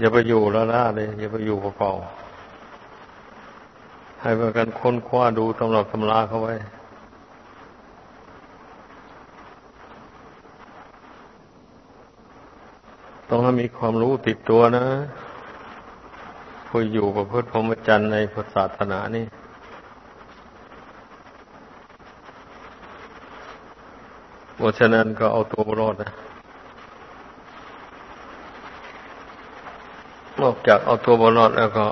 อย่าไปอยู่แล้วล่าเลย อย่าไปอยู่เปล่าๆให้ประกันค้นคว้าดูตำรับตำราเข้าไว้ ต้องให้มีความรู้ติดตัวนะผู้อยู่ประพฤติพรหมจรรย์ในพุทธศาสนานี่เพราะฉะนั้นก็เอาตัวรอดนะ นอกจากเอาตัวรอดแล้วก็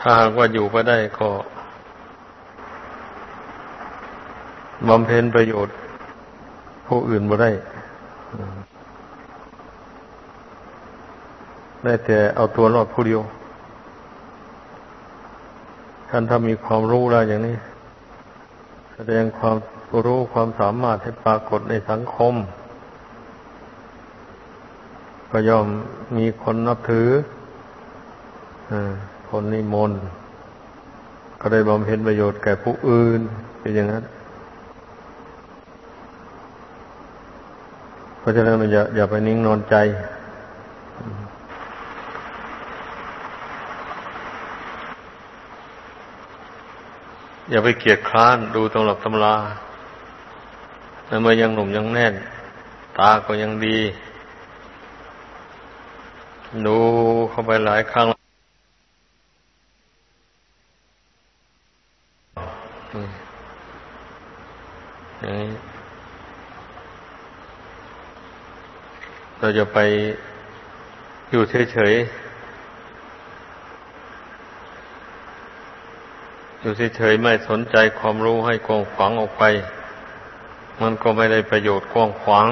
ถ้าหากว่าอยู่ไปได้ก็บำเพ็ญประโยชน์ผู้อื่นบ่ได้ ได้แต่เอาตัวรอดผู้เดียว ท่านถ้ามีความรู้แล้วอย่างนี้ แสดงความรู้ความสามารถให้ปรากฏในสังคม ก็ย่อมมีคนนับถืออคนนิมนต์ก็ได้บำเพ็ญประโยชน์แก่ผู้อื่นเป็นอย่างนั้นเพราะฉะนั้นอย่าอย่าไปนิ่งนอนใจ อย่าไปเกียดคร้านดูตำรับตำราแล้วเมื่อยังหนุ่มยังแน่น ตาก็ยังดี ดูเข้าไปหลายครั้งเราจะไปอยู่เฉยๆ อยู่เฉยๆ ไม่สนใจความรู้ให้กว้างขวางออกไป มันก็ไม่ได้ประโยชน์กว้างขวาง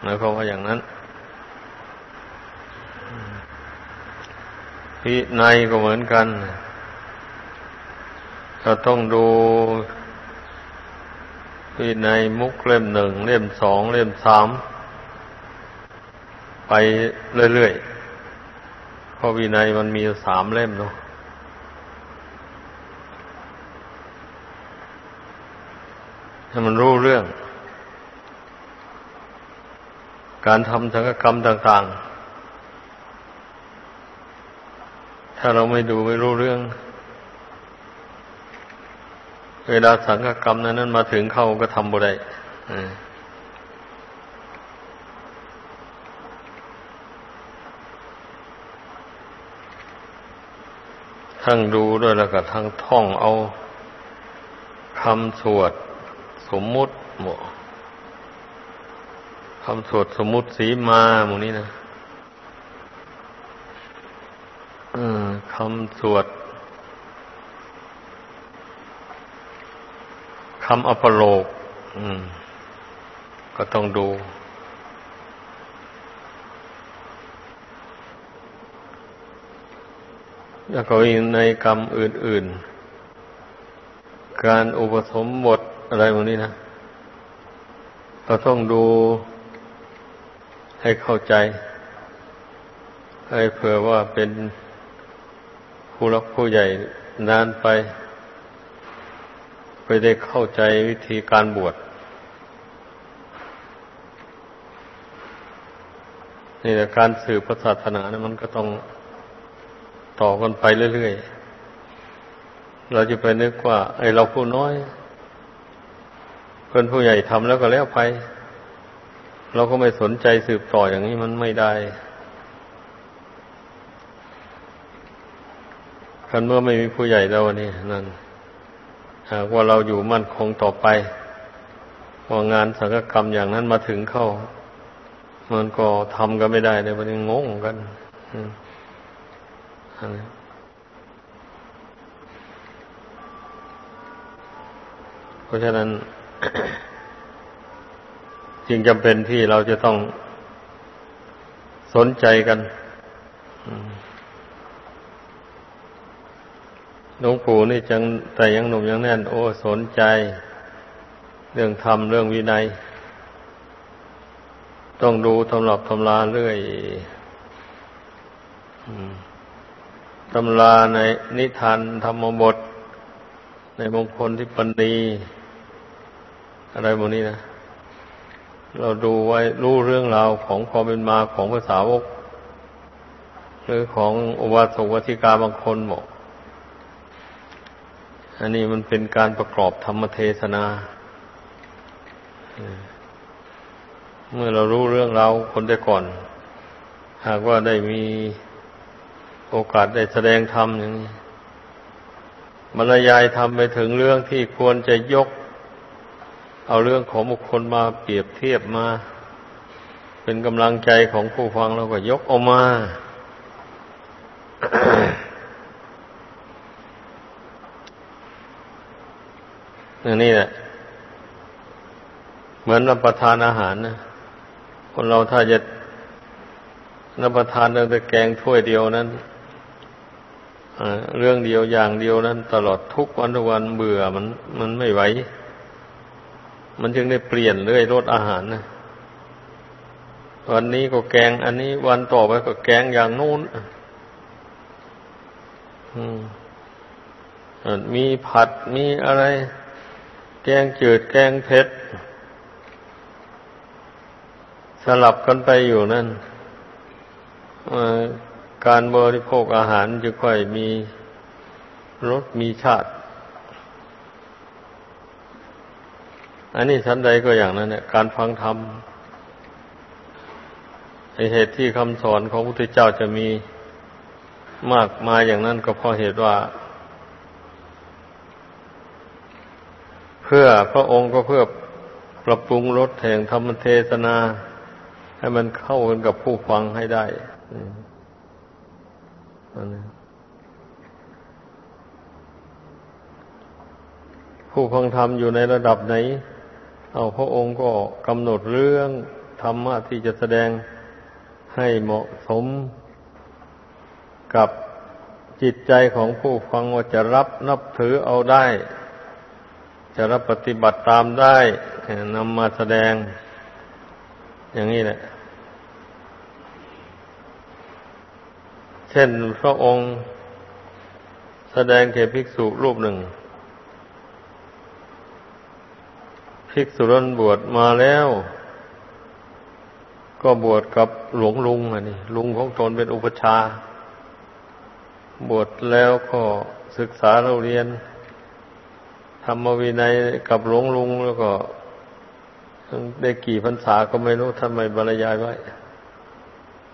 หมายความว่าอย่างนั้น พิในก็เหมือนกัน เราต้องดูพิในมุกเล่มหนึ่งเล่มสองเล่มสามไปเรื่อยๆเพราะวินัยมันมีสามเล่มเนาะให้มันรู้เรื่อง การทำสังฆกรรมต่าง ๆ ถ้าเราไม่ดูไม่รู้เรื่อง เวลาสังฆกรรมนั้นมาถึงเข้าก็ทำบ่ได้ทั้งดูด้วยแล้วก็ทั้งท่องเอาคำสวดสมมุติหมคำสวดสมมุติสีมาหมูนี้นะ คำสวดคำอปโลกก็ต้องดู แล้วก็ในกรรมอื่น ๆ การอุปสมบทอะไรพวกนี้นะ เราต้องดูให้เข้าใจ ให้เผื่อว่าเป็น ผู้รักผู้ใหญ่นานไปไปได้เข้าใจวิธีการบวชนี่แหละการสืบศาสนานะมันก็ต้องต่อกันไปเรื่อยๆ เราจะไปนึกว่า ไอเราผู้น้อยเพื่อนผู้ใหญ่ทำแล้วก็แล้วไป เราก็ไม่สนใจสืบต่ออย่างนี้มันไม่ได้ คันเมื่อไม่มีผู้ใหญ่แล้วนี่นั่นหากว่าเราอยู่มั่นคงต่อไปพองานสังฆกรรมอย่างนั้นมาถึงเข้า มันก็ทำกันไม่ได้เลยมันงงกันเพราะฉะนั้น จึงจำเป็นที่เราจะต้องสนใจกัน หลวงปู่นี่จังแต่ยังหนุ่มยังแน่น โอ้สนใจ เรื่องธรรมเรื่องวินัย ต้องดูตำรับตำราเรื่อยตำราในนิทานธรรมบท ในมงคลที่ปณีอะไรพวกนี้นะ เราดูไว้รู้เรื่องราวของความเป็นมาของภาษาวก หรือของอุบาสกวชิกาบางคนบอก อันนี้มันเป็นการประกอบธรรมเทศนา เมื่อเรารู้เรื่องราวคนแต่ก่อน หากว่าได้มีโอกาสได้แสดงธรรมอย่างนี้บรรยายทำไปถึงเรื่องที่ควรจะยก เอาเรื่องของบุคคลมาเปรียบเทียบมา เป็นกำลังใจของผู้ฟังเราก็ยกออกมา อย่างนี้แหละเหมือนรับประทานอาหารนะคนเราถ้าจะรับประทานเรื่องแต่แกงถ้วยเดียวนั้นเรื่องเดียวอย่างเดียวนั้น ตลอดทุกวันทุกวันเบื่อมัน มันไม่ไหวมันจึงได้เปลี่ยนเรื่อยรสอาหารนะวันนี้ก็แกง อันนี้วันต่อไปก็แกงอย่างนู้นมีผัดมีอะไร แกงจืดแกงเผ็ด สลับกันไปอยู่นั่นการบริโภคอาหารจะค่อยมีรสมีชาติ อันนี้ชั้นใดก็อย่างนั้นเนี่ยการฟังธรรมเหตุที่คำสอนของพระพุทธเจ้าจะมีมากมายอย่างนั้นก็เพราะเหตุว่า เพื่อพระองค์ก็เพื่อปรับปรุงรสแห่งธรรมเทศนา ให้มันเข้ากันกับผู้ฟังให้ได้ผู้ฟังธรรมอยู่ในระดับไหน เอาพระองค์ก็กำหนดเรื่องธรรมะที่จะแสดงให้เหมาะสมกับจิตใจของผู้ฟังว่าจะรับนับถือเอาได้ จะรับปฏิบัติตามได้นำมาแสดง อย่างนี้แหละ เช่นพระองค์แสดงแก่ภิกษุรูปหนึ่ง ภิกษุรนบวชมาแล้ว ก็บวชกับหลวงลุงอันนี้ลุงของตนเป็นอุปชา บวชแล้วก็ศึกษาเราเรียน ธรรมวินัยกับหลวงลุงแล้วก็ได้กี่พรรษาก็ไม่รู้ทำไมบรรยายไว้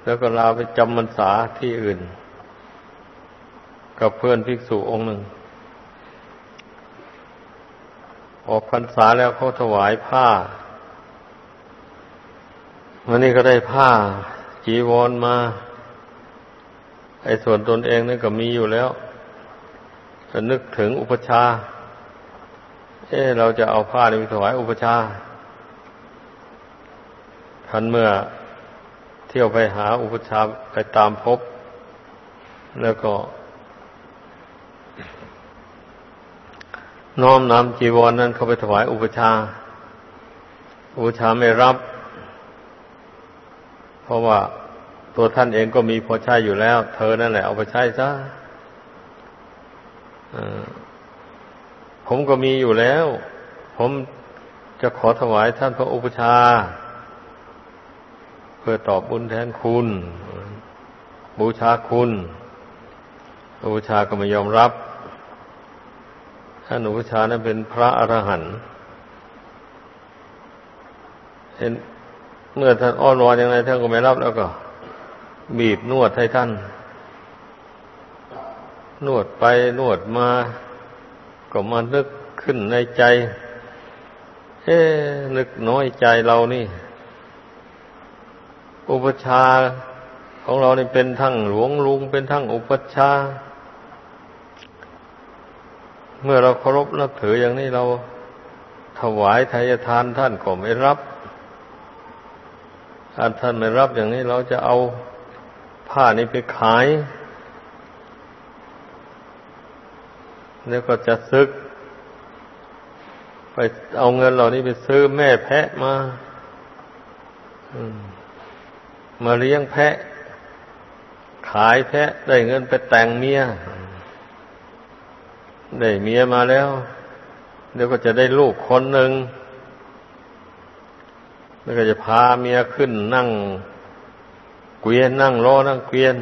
แล้วก็ลาไปจำพรรษาที่อื่น กับเพื่อนภิกษุองค์หนึ่ง ออกพรรษาแล้วเขาถวายผ้า วันนี้ก็ได้ผ้า จีวรมา ไอ้ส่วนตนเองนั่นก็มีอยู่แล้วจะนึกถึงอุปชา เอเราจะเอาผ้านี้ไปถวายอุปชาทันเมื่อเที่ยวไปหาอุปชาไปตามพบ แล้วก็ น้อมนำจีวรนนั้นเข้าไปถวายอุปชา อุปชาไม่รับ เพราะว่าตัวท่านเองก็มีพอใช้อยู่แล้ว เธอนั่นแหละเอาไปใช้ซะ ผมก็มีอยู่แล้ว ผมจะขอถวายท่านพระอุปชา เพื่อตอบบุญแทนคุณ บูชาคุณอุปชาก็ไม่ยอมรับ ท่านอุปชานั้นเป็นพระอรหันต์เห็นเมื่อท่านอ้อนวอนอย่างไรท่านก็ไม่รับแล้วก็ บีบนวดให้ท่าน นวดไปนวดมา ก็มานึกขึ้นในใจ เอ๊นึกน้อยใจเรานี่ อุปชาของเรานี่เป็นทั้งหลวงลุงเป็นทั้งอุปชา เมื่อเราเคารพนับถืออย่างนี้เราถวายทายทานท่านก็ไม่รับถ้าท่านไม่รับอย่างนี้เราจะเอาผ้านี้ไปขาย แล้วก็จะซึก ไปเอาเงินเหล่านี้ไปซื้อแม่แพะมามาเลี้ยงแพะ ขายแพะ ได้เงินไปแต่งเมีย ได้เมียมาแล้ว เดี๋ยวก็จะได้ลูกคนหนึ่ง แล้วก็จะพาเมียขึ้นนั่งเกวียนนั่งล้อนั่งเกวียน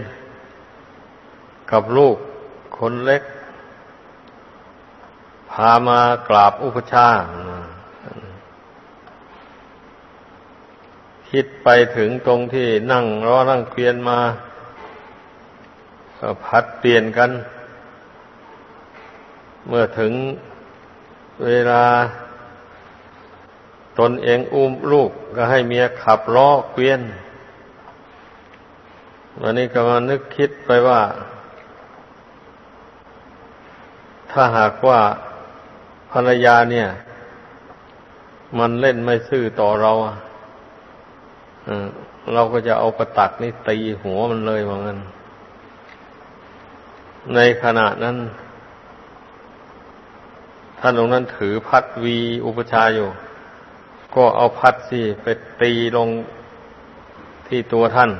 กับลูกคนเล็ก พามากราบอุปชา คิดไปถึงตรงที่นั่งล้อนั่งเกวียนมา ก็พัดเปลี่ยนกัน เมื่อถึงเวลาตนเองอุ้มลูกก็ให้เมียขับล้อเกวียนวันนี้ก็มานึกคิดไปว่า ถ้าหากว่า ภรรยาเนี่ย มันเล่นไม่ซื่อต่อเราเราก็จะเอาประตักนี่ตีหัวมันเลยว่างั้น ในขณะนั้น ท่านองค์นั้นถือพัดวีอุปชาอยู่ ก็เอาพัดสิไปตีลงที่ตัวท่าน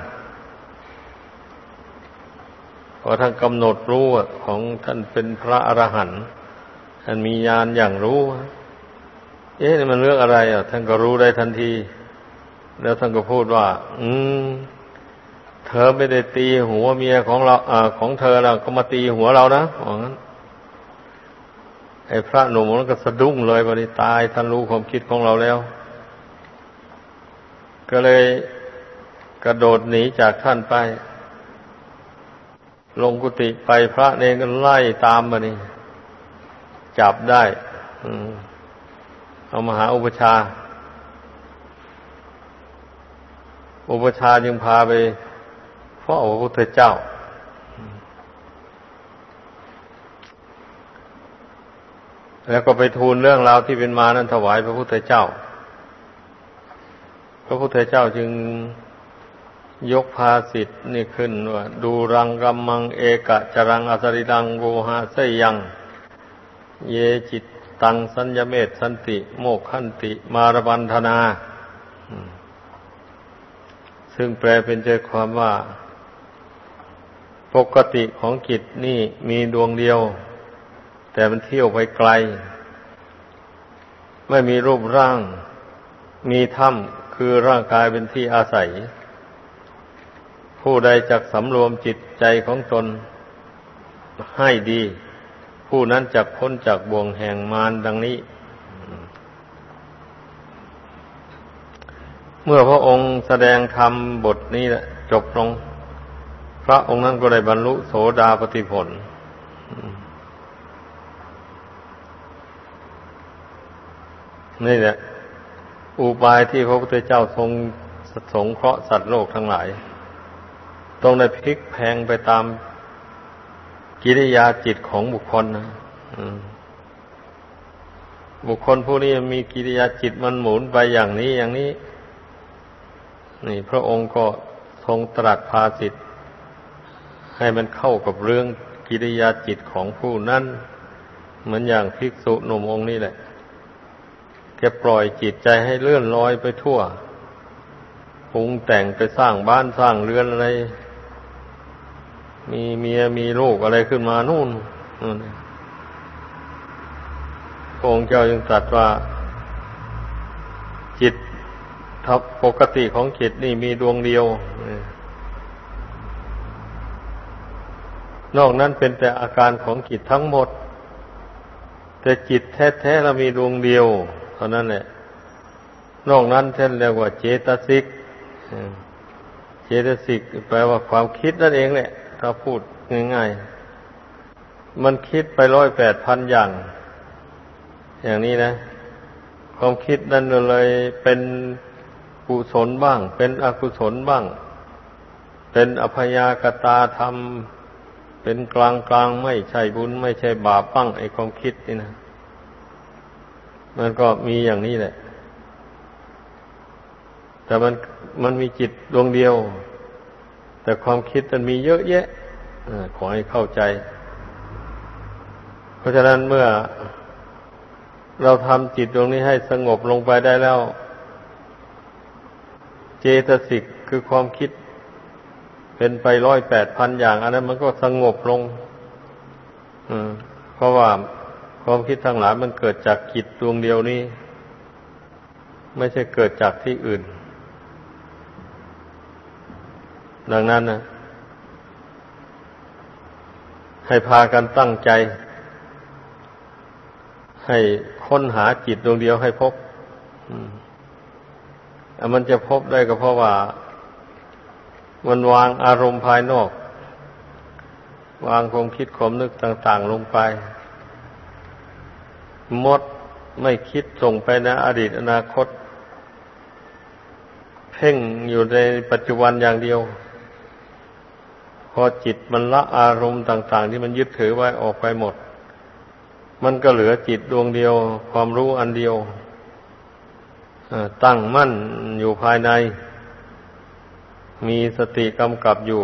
พอท่านกำหนดรู้ของท่านเป็นพระอรหันต์ ท่านมีญาณอย่างรู้ เอ๊ะมันเรื่องอะไร อะ ท่านก็รู้ได้ทันที แล้วท่านก็พูดว่า อืม เธอไม่ได้ตีหัวเมียของเราอ่าของเธอเราก็มาตีหัวเรานะอ๋องั้นไอ้พระหนุ่มมันก็สะดุ้งเลยวันนี้ตายท่านรู้ความคิดของเราแล้ว ก็เลยกระโดดหนีจากท่านไป ลงกุฏิไปพระเนรก็ไล่ตามมานี่ จับได้เอามาหาอุปชา อุปชาจึงพาไปเฝ้าพระพุทธเจ้า แล้วก็ไปทูลเรื่องราวที่เป็นมานั้นถวายพระพุทธเจ้า พระพุทธเจ้าจึงยกภาสิทธิ์นี่ขึ้นว่า ดูรังกัมมังเอกะจรังอสริรังโวหะเสยัง เยจิตตังสัญญเมตสันติ โมกขันติมารบันธนา ซึ่งแปลเป็นใจความว่า ปกติของจิตนี่มีดวงเดียว แต่มันเที่ยวไปไกล ไม่มีรูปร่าง มีถ้ำคือร่างกายเป็นที่อาศัย ผู้ใดจักสำรวมจิตใจของตนให้ดี ผู้นั้นจักพ้นจากบ่วงแห่งมารดังนี้ เมื่อพระองค์แสดงธรรมบทนี้จบลง พระองค์นั้นก็ได้บรรลุโสดาปติผล นี่แหละ อุบายที่พระพุทธเจ้าทรงสงเคราะห์สัตว์โลกทั้งหลาย ต้องได้พลิกแพงไปตาม กิริยาจิตของบุคคลนะบุคคลผู้นี้มีกิริยาจิตมันหมุนไปอย่างนี้อย่างนี้ นี่ พระองค์ก็ทรงตรัสภาสิทธิ์ให้มันเข้ากับเรื่องกิริยาจิตของผู้นั้นเหมือนอย่างภิกษุหนุ่มองค์นี้แหละแกปล่อยจิตใจให้เลื่อนลอยไปทั่วปรุงแต่งไปสร้างบ้านสร้างเรือนอะไร มีเมียมีลูกอะไรขึ้นมานู่นพระองค์เจ้ายังตรัสว่า จิตทับปกติของจิตนี่มีดวงเดียวนอกนั้นเป็นแต่อาการของจิตทั้งหมด แต่จิตแท้ๆเรามีดวงเดียวเท่านั้นแหละ นอกนั้นท่านเรียกว่าเจตสิกเจตสิกแปลว่าความคิดนั่นเองแหละ ถ้าพูดง่ายๆ มันคิดไปร้อยแปดพันอย่าง อย่างนี้นะ ความคิดนั้นเลยเป็นกุศลบ้าง เป็นอกุศลบ้าง เป็นอภยากตาธรรม เป็นกลางกลางไม่ใช่บุญ ไม่ใช่บาปบ้างไอความคิดนี่นะ มันก็มีอย่างนี้แหละ แต่มันมันมีจิตดวงเดียว แต่ความคิดมันมีเยอะแยะอขอให้เข้าใจ เพราะฉะนั้นเมื่อเราทำจิตดวงนี้ให้สงบลงไปได้แล้ว เจตสิกคือความคิด เป็นไปร้อยแปดพันอย่าง อันนั้นมันก็สงบลงเพราะว่าความคิดทั้งหลายมันเกิดจากจิตดวงเดียวนี้ ไม่ใช่เกิดจากที่อื่น ดังนั้นนะให้พากันตั้งใจ ให้ค้นหาจิตดวงเดียวให้พบมันจะพบได้ก็เพราะว่า มันวางอารมณ์ภายนอก วางความคิดความนึกต่าง ๆ ลงไป หมดไม่คิดส่งไปนะอดีตอนาคต เพ่งอยู่ในปัจจุบันอย่างเดียว พอจิตมันละอารมณ์ต่าง ๆ ที่มันยึดถือไว้ออกไปหมด มันก็เหลือจิตดวงเดียว ความรู้อันเดียวตั้งมั่นอยู่ภายใน มีสติกำกับอยู่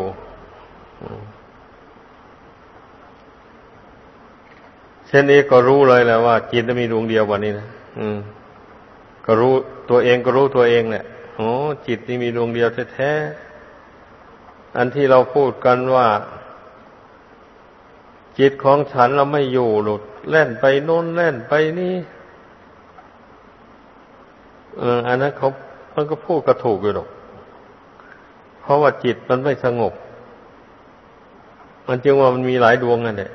เช่นนี้ก็รู้เลยแหละว่า จิตมีดวงเดียววันนี้นะก็รู้ตัวเองก็รู้ตัวเองแหละโอ้จิตนี่มีดวงเดียวแท้ๆ อันที่เราพูดกันว่า จิตของฉันเราไม่อยู่หลุดเล่นไปโน้นเล่นไปนี่เอออันนั้นเขามันก็พูดกระถูกอยู่หรอก เพราะว่าจิตมันไม่สงบ มันจึงว่ามันมีหลายดวงนั่นแหละ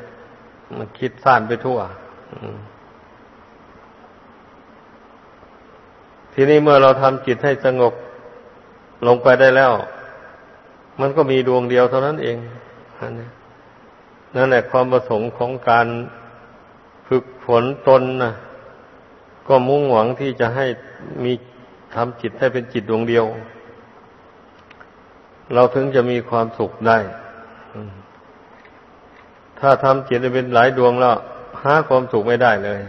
มันคิดซ่านไปทั่วทีนี้เมื่อเราทำจิตให้สงบลงไปได้แล้ว มันก็มีดวงเดียวเท่านั้นเองนั่นแหละความประสงค์ของการฝึกฝนตนนะก็มุ่งหวังที่จะให้มีทำจิตให้เป็นจิตดวงเดียว เราถึงจะมีความสุขได้ ถ้าทำจิตให้เป็นหลายดวงแล้วหาความสุขไม่ได้เลย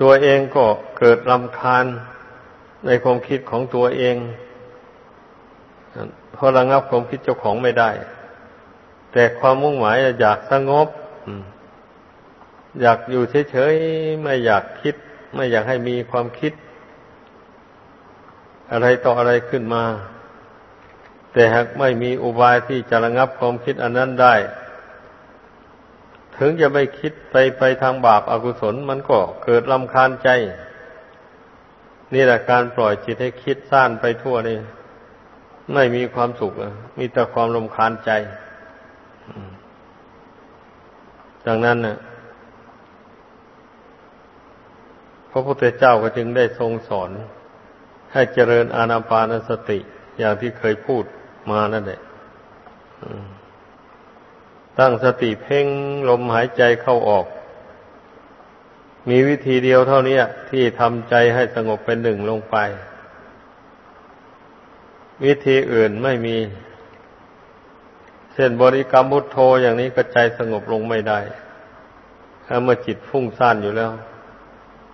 ตัวเองก็เกิดรำคาญ ในความคิดของตัวเองเพราะระงับความคิดเจ้าของไม่ได้ แต่ความมุ่งหมายอยากสงบอยากอยู่เฉยๆไม่อยากคิด ไม่อยากให้มีความคิด อะไรต่ออะไรขึ้นมา แต่หากไม่มีอุบายที่จะระงับความคิดอันนั้นได้ ถึงจะไม่คิดไปไปทางบาปอากุศลมันก็เกิดลำคาญใจ นี่แหละการปล่อยจิตให้คิดซ่านไปทั่วนี่ไม่มีความสุขมีแต่ความลำคาญใจดังนั้นนะพระพุทธเจ้าก็จึงได้ทรงสอน ให้เจริญอานาปานสติ อย่างที่เคยพูดมานั่นแหละตั้งสติเพ่งลมหายใจเข้าออก มีวิธีเดียวเท่านี้ที่ทำใจให้สงบเป็นหนึ่งลงไป วิธีอื่นไม่มี เช่นบริกรรมพุทโธอย่างนี้ก็ใจสงบลงไม่ได้ถ้าเมื่อจิตฟุ้งซ่านอยู่แล้ว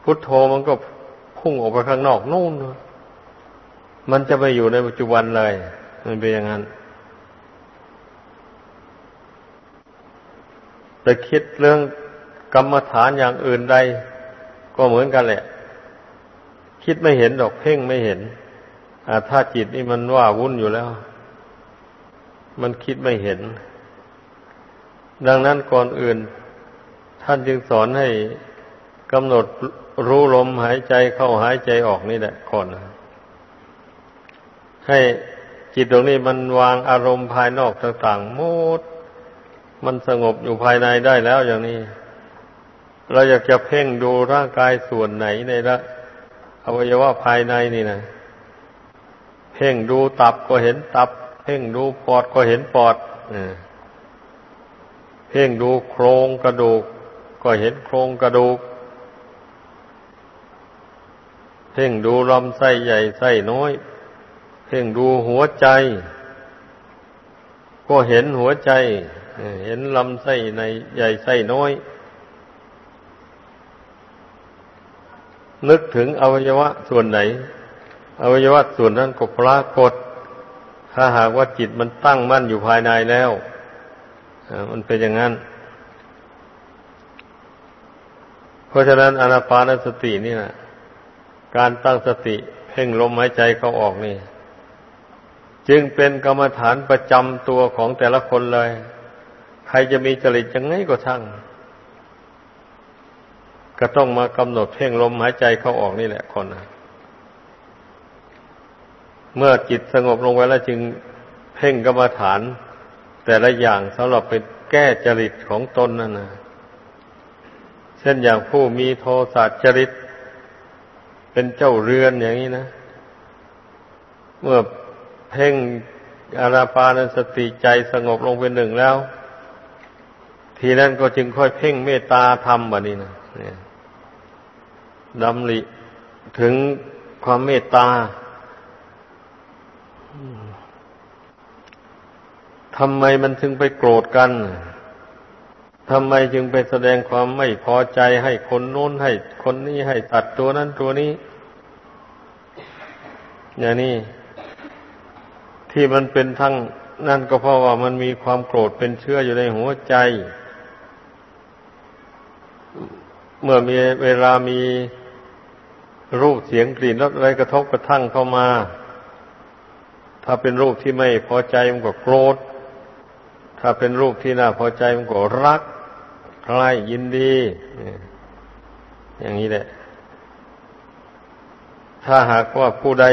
พุทโธมันก็พุ่งออกไปข้างนอกนู่นมันจะไปอยู่ในปัจจุบันเลย มันเป็นอย่างนั้นแต่คิดเรื่อง กรรมฐานอย่างอื่นใด ก็เหมือนกันแหละ คิดไม่เห็นดอกเพ่งไม่เห็นถ้าจิตนี่มันว่าวุ่นอยู่แล้ว มันคิดไม่เห็น ดังนั้นก่อนอื่น ท่านจึงสอนให้กำหนดรู้ลมหายใจเข้าหายใจออกนี่แหละก่อนให้จิตตรงนี้มันวางอารมณ์ภายนอกต่างๆมุดมันสงบอยู่ภายในได้แล้วอย่างนี้ เราอยากจะเพ่งดูร่างกายส่วนไหนในละอวัยวะภายในนี่นะเพ่งดูตับก็เห็นตับ เพ่งดูปอดก็เห็นปอดเพ่งดูโครงกระดูก ก็เห็นโครงกระดูก เพ่งดูลำไส้ใหญ่ไส้น้อย เพ่งดูหัวใจ ก็เห็นหัวใจ เห็นลำไส้ในใหญ่ไส้น้อย นึกถึงอวัยวะส่วนไหน อวัยวะส่วนนั้นก็ปรากฏ ถ้าหากว่าจิตมันตั้งมั่นอยู่ภายในแล้วมันเป็นอย่างนั้น เพราะฉะนั้นอนาปานสตินี่นะการตั้งสติเพ่งลมหายใจเข้าออกนี่ จึงเป็นกรรมฐานประจำตัวของแต่ละคนเลย ใครจะมีจริตยังไงก็ช่าง ก็ต้องมากำหนดเพ่งลมหายใจเข้าออกนี่แหละคนนะเมื่อจิตสงบลงไว้แล้วจึงเพ่งกรรมฐาน แต่ละอย่างสำหรับเป็นแก้จริตของตนนั่นนะเช่นอย่างผู้มีโทสะจริต เป็นเจ้าเรือนอย่างนี้นะ เมื่อเพ่งอาราปานสติใจสงบลงเป็นหนึ่งแล้ว ทีนั้นก็จึงค่อยเพ่งเมตตาธรรมแบบนี้นะ ดำริถึงความเมตตาทำไมมันถึงไปโกรธกันทำไมจึงไปแสดงความไม่พอใจให้คนโน้นให้คนนี้ให้ตัดตัวนั้นตัวนี้ อย่างนี้ที่มันเป็นทั้งนั่นก็เพราะว่ามันมีความโกรธเป็นเชื้ออยู่ในหัวใจ เมื่อมีเวลามี รูปเสียงกลิ่นรสอะไรกระทบกระทั่งเข้ามา ถ้าเป็นรูปที่ไม่พอใจมันก็โกรธ ถ้าเป็นรูปที่น่าพอใจมันก็รักใครยินดี อย่างนี้แหละ ถ้าหากว่าผู้ใด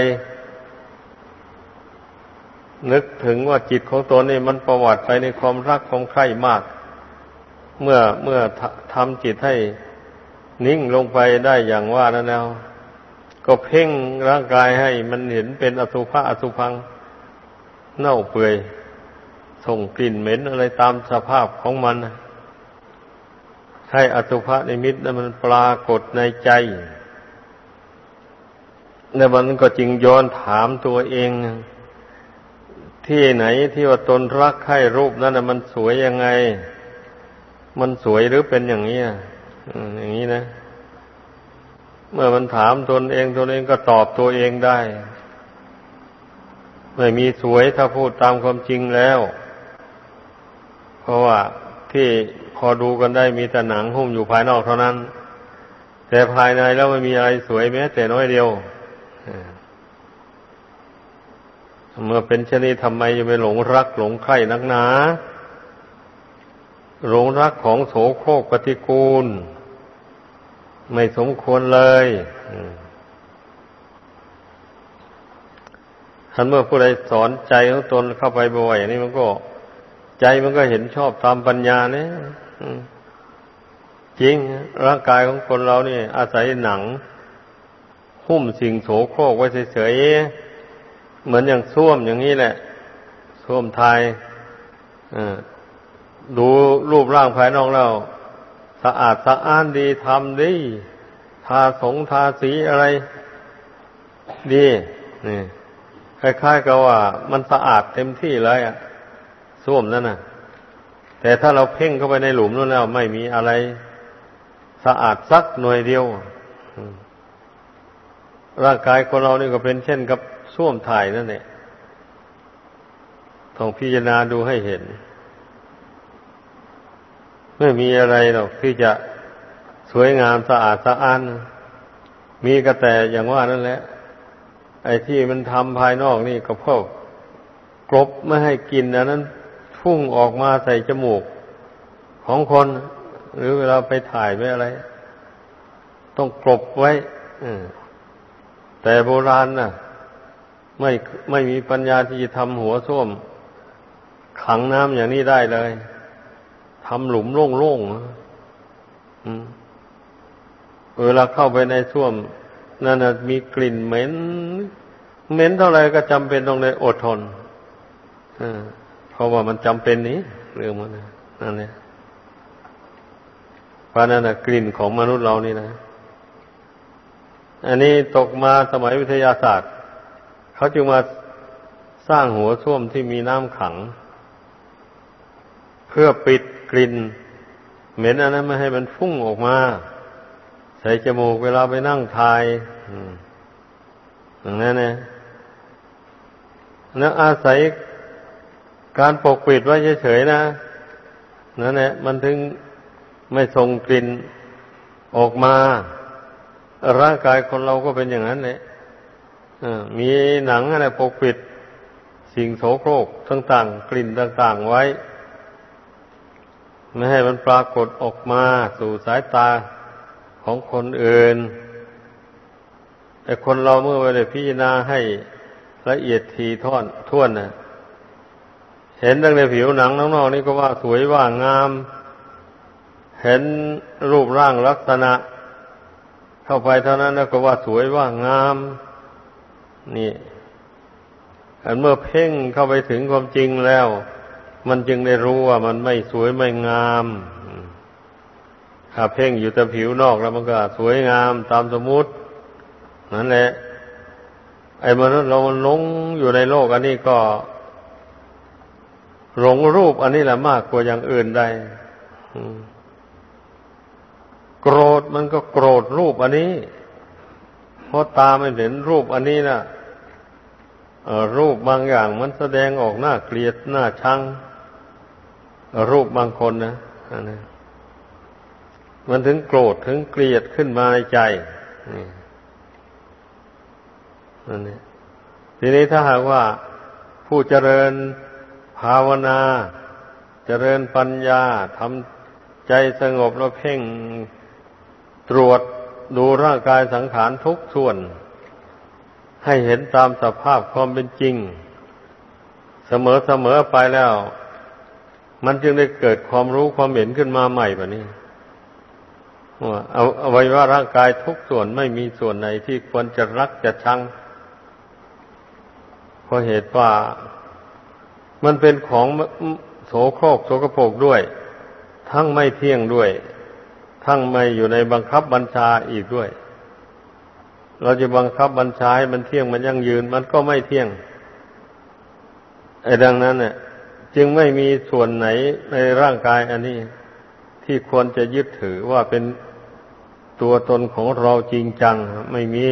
นึกถึงว่าจิตของตนนี่มันประวัติไปในความรักความใคร่มาก เมื่อเมื่อทำจิตให้นิ่งลงไปได้อย่างว่านั้นแล้ว ก็เพ่งร่างกายให้มันเห็นเป็นอสุภะอสุพัง เน่าเปื่อย ส่งกลิ่นเหม็นอะไรตามสภาพของมันให้อสุภะในมิตรนั้นมันปรากฏในใจแล้วมันก็จริงย้อนถามตัวเอง ที่ไหนที่ว่าตนรักใคร่รูปนั้นมันสวยยังไง มันสวยหรือเป็นอย่างนี้อย่างนี้นะ เมื่อมันถามตนเองตนเองก็ตอบตัวเองได้ ไม่มีสวยถ้าพูดตามความจริงแล้ว เพราะว่าที่พอดูกันได้มีแต่หนังหุ้มอยู่ภายนอกเท่านั้น แต่ภายในแล้วไม่มีอะไรสวยแม้ แต่น้อยเดียวเมื่อเป็นเช่นนี้ทำไมจะไปหลงรักหลงใคร่นักหนาหลงรักของโสโครกปฏิกูล ไม่สมควรเลยท่านเมื่อผู้ใดสอนใจของตนเข้าไปบ่อยอย่างนี่มันก็ ใจมันก็เห็นชอบตามปัญญาเนี่ยจริง ร่างกายของคนเรานี่อาศัยหนัง หุ้มสิ่งโสโครกไว้เฉยๆเหมือนอย่างส้วมอย่างนี้แหละส้วมไทยดูรูปร่างภายนอกแล้ว สะอาดสะอ้านดีทำดี ทาสงทาสีอะไร ดีนี่คล้ายๆกับว่า มันสะอาดเต็มที่เลยอะส้วมนั่นน่ะ แต่ถ้าเราเพ่งเข้าไปในหลุมนั่นแล้ว ไม่มีอะไร สะอาดสักหน่วยเดียวร่างกายคนเรานี่ก็เป็นเช่นกับส้วมถ่ายนั่นแหละต้องพิจารณาดูให้เห็น ไม่มีอะไรหรอกที่จะสวยงามสะอาดสะอ้าน มีกระแต่อย่างว่านั่นแหละ ไอ้ที่มันทำภายนอกนี่ก็เพราะกลบไม่ให้กินอันนั้นพุ่งออกมาใส่จมูกของคน หรือเวลาไปถ่ายไปอะไร ต้องกลบไว้แต่โบราณน่ะ ไม่ไม่มีปัญญาที่จะทำหัวส้วมขังน้ำอย่างนี้ได้เลย ทำหลุมโล่งๆเวลาเข้าไปในส้วมนั่นมีกลิ่นเหม็นเหม็นเท่าไรก็จำเป็นต้องได้อดทนเพราะว่ามันจำเป็นนี้เรื่องมันนั่นเนี่ยเพราะนั่นนะกลิ่นของมนุษย์เรานี่นะ อันนี้ตกมาสมัยวิทยาศาสตร์ เขาจึงมาสร้างหัวส้วมที่มีน้ำขัง เพื่อปิด กลิ่น เหม็นอันนั้นไม่ให้มันฟุ้งออกมา ใส่จมูกเวลาไปนั่งทายอย่างนั้นนะแล้วอาศัยการปกปิดไว้เฉยๆนะนั่นแหละมันถึงไม่ส่งกลิ่นออกมา ร่างกายคนเราก็เป็นอย่างนั้นแหละมีหนังอะไรปกปิด สิ่งโสโครกต่างๆกลิ่นต่างๆไว้ ไม่ให้มันปรากฏออกมาสู่สายตาของคนอื่นไอ้คนเราเมื่อไปเลยพิจารณาให้ละเอียดทีท่อนท่วนนะเห็นตั้งในผิวหนังน้องๆนี่ก็ว่าสวยว่างาม เห็นรูปร่างลักษณะ เข้าไปเท่านั้นก็ว่าสวยว่างาม นี่อันเมื่อเพ่งเข้าไปถึงความจริงแล้ว มันจึงได้รู้ว่ามันไม่สวยไม่งามถ้าเพ่งอยู่แต่ผิวนอกแล้วมันก็สวยงามตามสมมุตินั่นแหละ ไอ้มนุษย์เราหลงอยู่ในโลกอันนี้ก็หลงรูปอันนี้แหละมากกว่าอย่างอื่นใดโกรธมันก็โกรธรูปอันนี้ เพราะตาไม่เห็นรูปอันนี้นะรูปบางอย่างมันแสดงออกหน้าเกลียดหน้าชัง รูปบางคนนะมันถึงโกรธถึงเกลียดขึ้นมาในใจนั่นนี่ทีนี้ถ้าหากว่าผู้เจริญภาวนา เจริญปัญญาทำใจสงบแล้วเพ่งตรวจดูร่างกายสังขารทุกส่วน ให้เห็นตามสภาพความเป็นจริง เสมอเสมอไปแล้ว มันจึงได้เกิดความรู้ความเห็นขึ้นมาใหม่แบบนี้ว่าเอาเอาไว้ว่าร่างกายทุกส่วนไม่มีส่วนไหนที่ควรจะรักจะชังเพราะเหตุว่ามันเป็นของโสโครกโสกโปกด้วย ทั้งไม่เที่ยงด้วย ทั้งไม่อยู่ในบังคับบัญชาอีกด้วย เราจะบังคับบัญชาให้มันเที่ยงมันยั่งยืน มันก็ไม่เที่ยงไอ้ดังนั้นเนี่ย จึงไม่มีส่วนไหนในร่างกายอันนี้ ที่ควรจะยึดถือว่าเป็นตัวตนของเราจริงจังไม่มี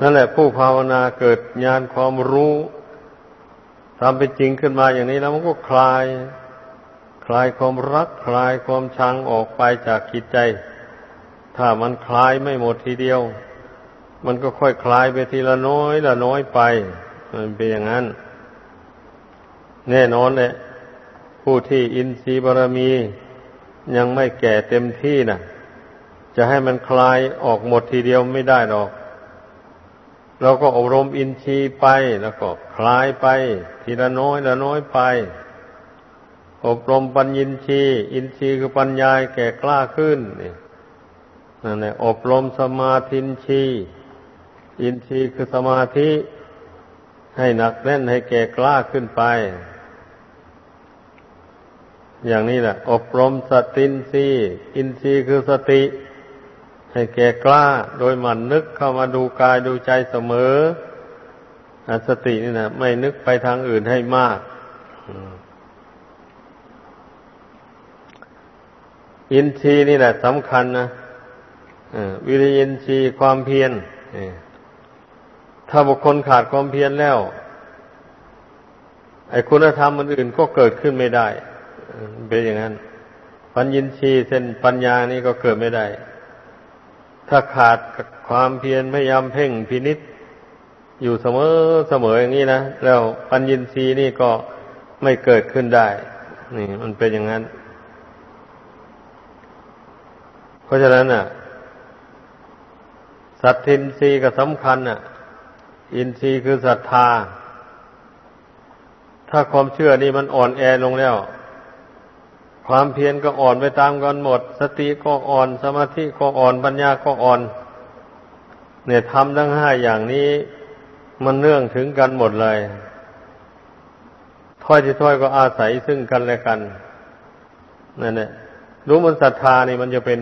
นั่นแหละผู้ภาวนาเกิดญาณความรู้ทำเป็นจริงขึ้นมาอย่างนี้แล้วมันก็คลาย คลายความรัก คลายความชังออกไปจากจิตใจ ถ้ามันคลายไม่หมดทีเดียว มันก็ค่อยคลายไปทีละน้อยละน้อยไป มันเป็นอย่างนั้น แน่นอนเลยผู้ที่อินทรีย์บารมี ยังไม่แก่เต็มที่นะ่ะ จะให้มันคลายออกหมดทีเดียวไม่ได้หรอกเราก็อบรมอินทรีย์ไปแล้วก็คลายไป ทีละน้อยละน้อยไป อบรมปัญญินทรีย์ อินทรีย์คือปัญญาแก่กล้าขึ้นนี่นั่นแหละอบรมสมาธินทรีย์อินทรีย์คือสมาธิ ให้หนักแน่นให้แก่กล้าขึ้นไป อย่างนี้แหละ อบรมสตินทรีอินทรีคือสติ ให้แก่กล้า โดยหมั่นนึกเข้ามาดูกายดูใจเสมอสตินี่นะไม่นึกไปทางอื่นให้มาก อินทรีย์นี่แหละสำคัญนะวิริยินทรีย์ความเพียร ถ้าบุคคลขาดความเพียรแล้ว ไอ้คุณธรรมอื่นก็เกิดขึ้นไม่ได้ เป็นอย่างนั้น ปัญญินทรีเส้นปัญญานี่ก็เกิดไม่ได้ ถ้าขาดความเพียรพยายามเพ่งพินิษอยู่เสมอเสมออย่างนี้นะแล้วปัญญินทรีนี่ก็ไม่เกิดขึ้นได้ นี่ มันเป็นอย่างนั้น เพราะฉะนั้นอะ สัตทินรีก็สำคัญอะ อินทรีย์คือศรัทธา ถ้าความเชื่อนี่มันอ่อนแอลงแล้ว ความเพียรก็อ่อนไปตามกันหมด สติก็อ่อน สมาธิก็อ่อน ปัญญาก็อ่อน เนี่ยทำทั้งห้าอย่างนี้ มันเนื่องถึงกันหมดเลย ถ้อยที่ถ้อยก็อาศัยซึ่งกันและกันนั่นแหละรู้มันศรัทธานี่มันจะเป็น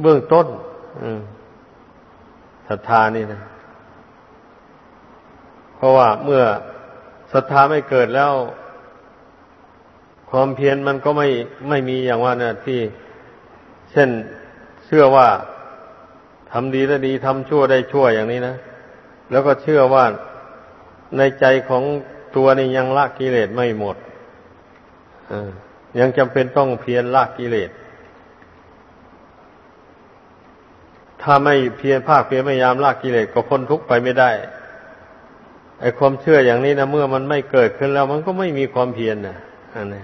เบื้องต้นศรัทธานี่นะ ราะว่าเมื่อศรัทธาไม่เกิดแล้ว ความเพียรมันก็ไม่ไม่มีอย่างว่านะที่ เช่นเชื่อว่าทำดีได้ดีทำชั่วได้ชั่วอย่างนี้นะแล้วก็เชื่อว่าในใจของตัวนี้ยังละกิเลสไม่หมดยังจำเป็นต้องเพียรละกิเลส ถ้าไม่เพียรภาคเพียรพยายามละกิเลสก็พ้นทุกข์ไปไม่ได้ ไอความเชื่ออย่างนี้นะเมื่อมันไม่เกิดขึ้นแล้ว มันก็ไม่มีความเพียรนะอันนี้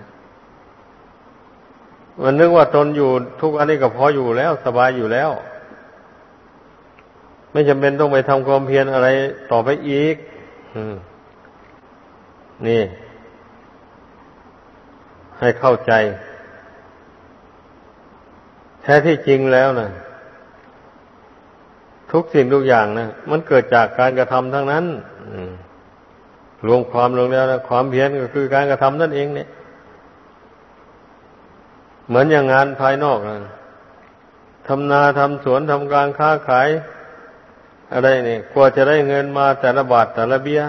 มันนึกว่าตนอยู่ทุกอันนี้ก็พออยู่แล้ว สบายอยู่แล้ว ไม่จำเป็นต้องไปทำความเพียรอะไรต่อไปอีกนี่ ให้เข้าใจ แท้ที่จริงแล้วนะทุกสิ่งทุกอย่างนะมันเกิดจากการกระทำทั้งนั้น รวมความลงแล้วนะความเพียรก็คือการกระทำนั่นเองเนี่ย เหมือนอย่างงานภายนอกนะทำนาทำสวนทำการค้าขาย อะไรเนี่ยกว่าจะได้เงินมาแต่ละบาทแต่ละเบี้ย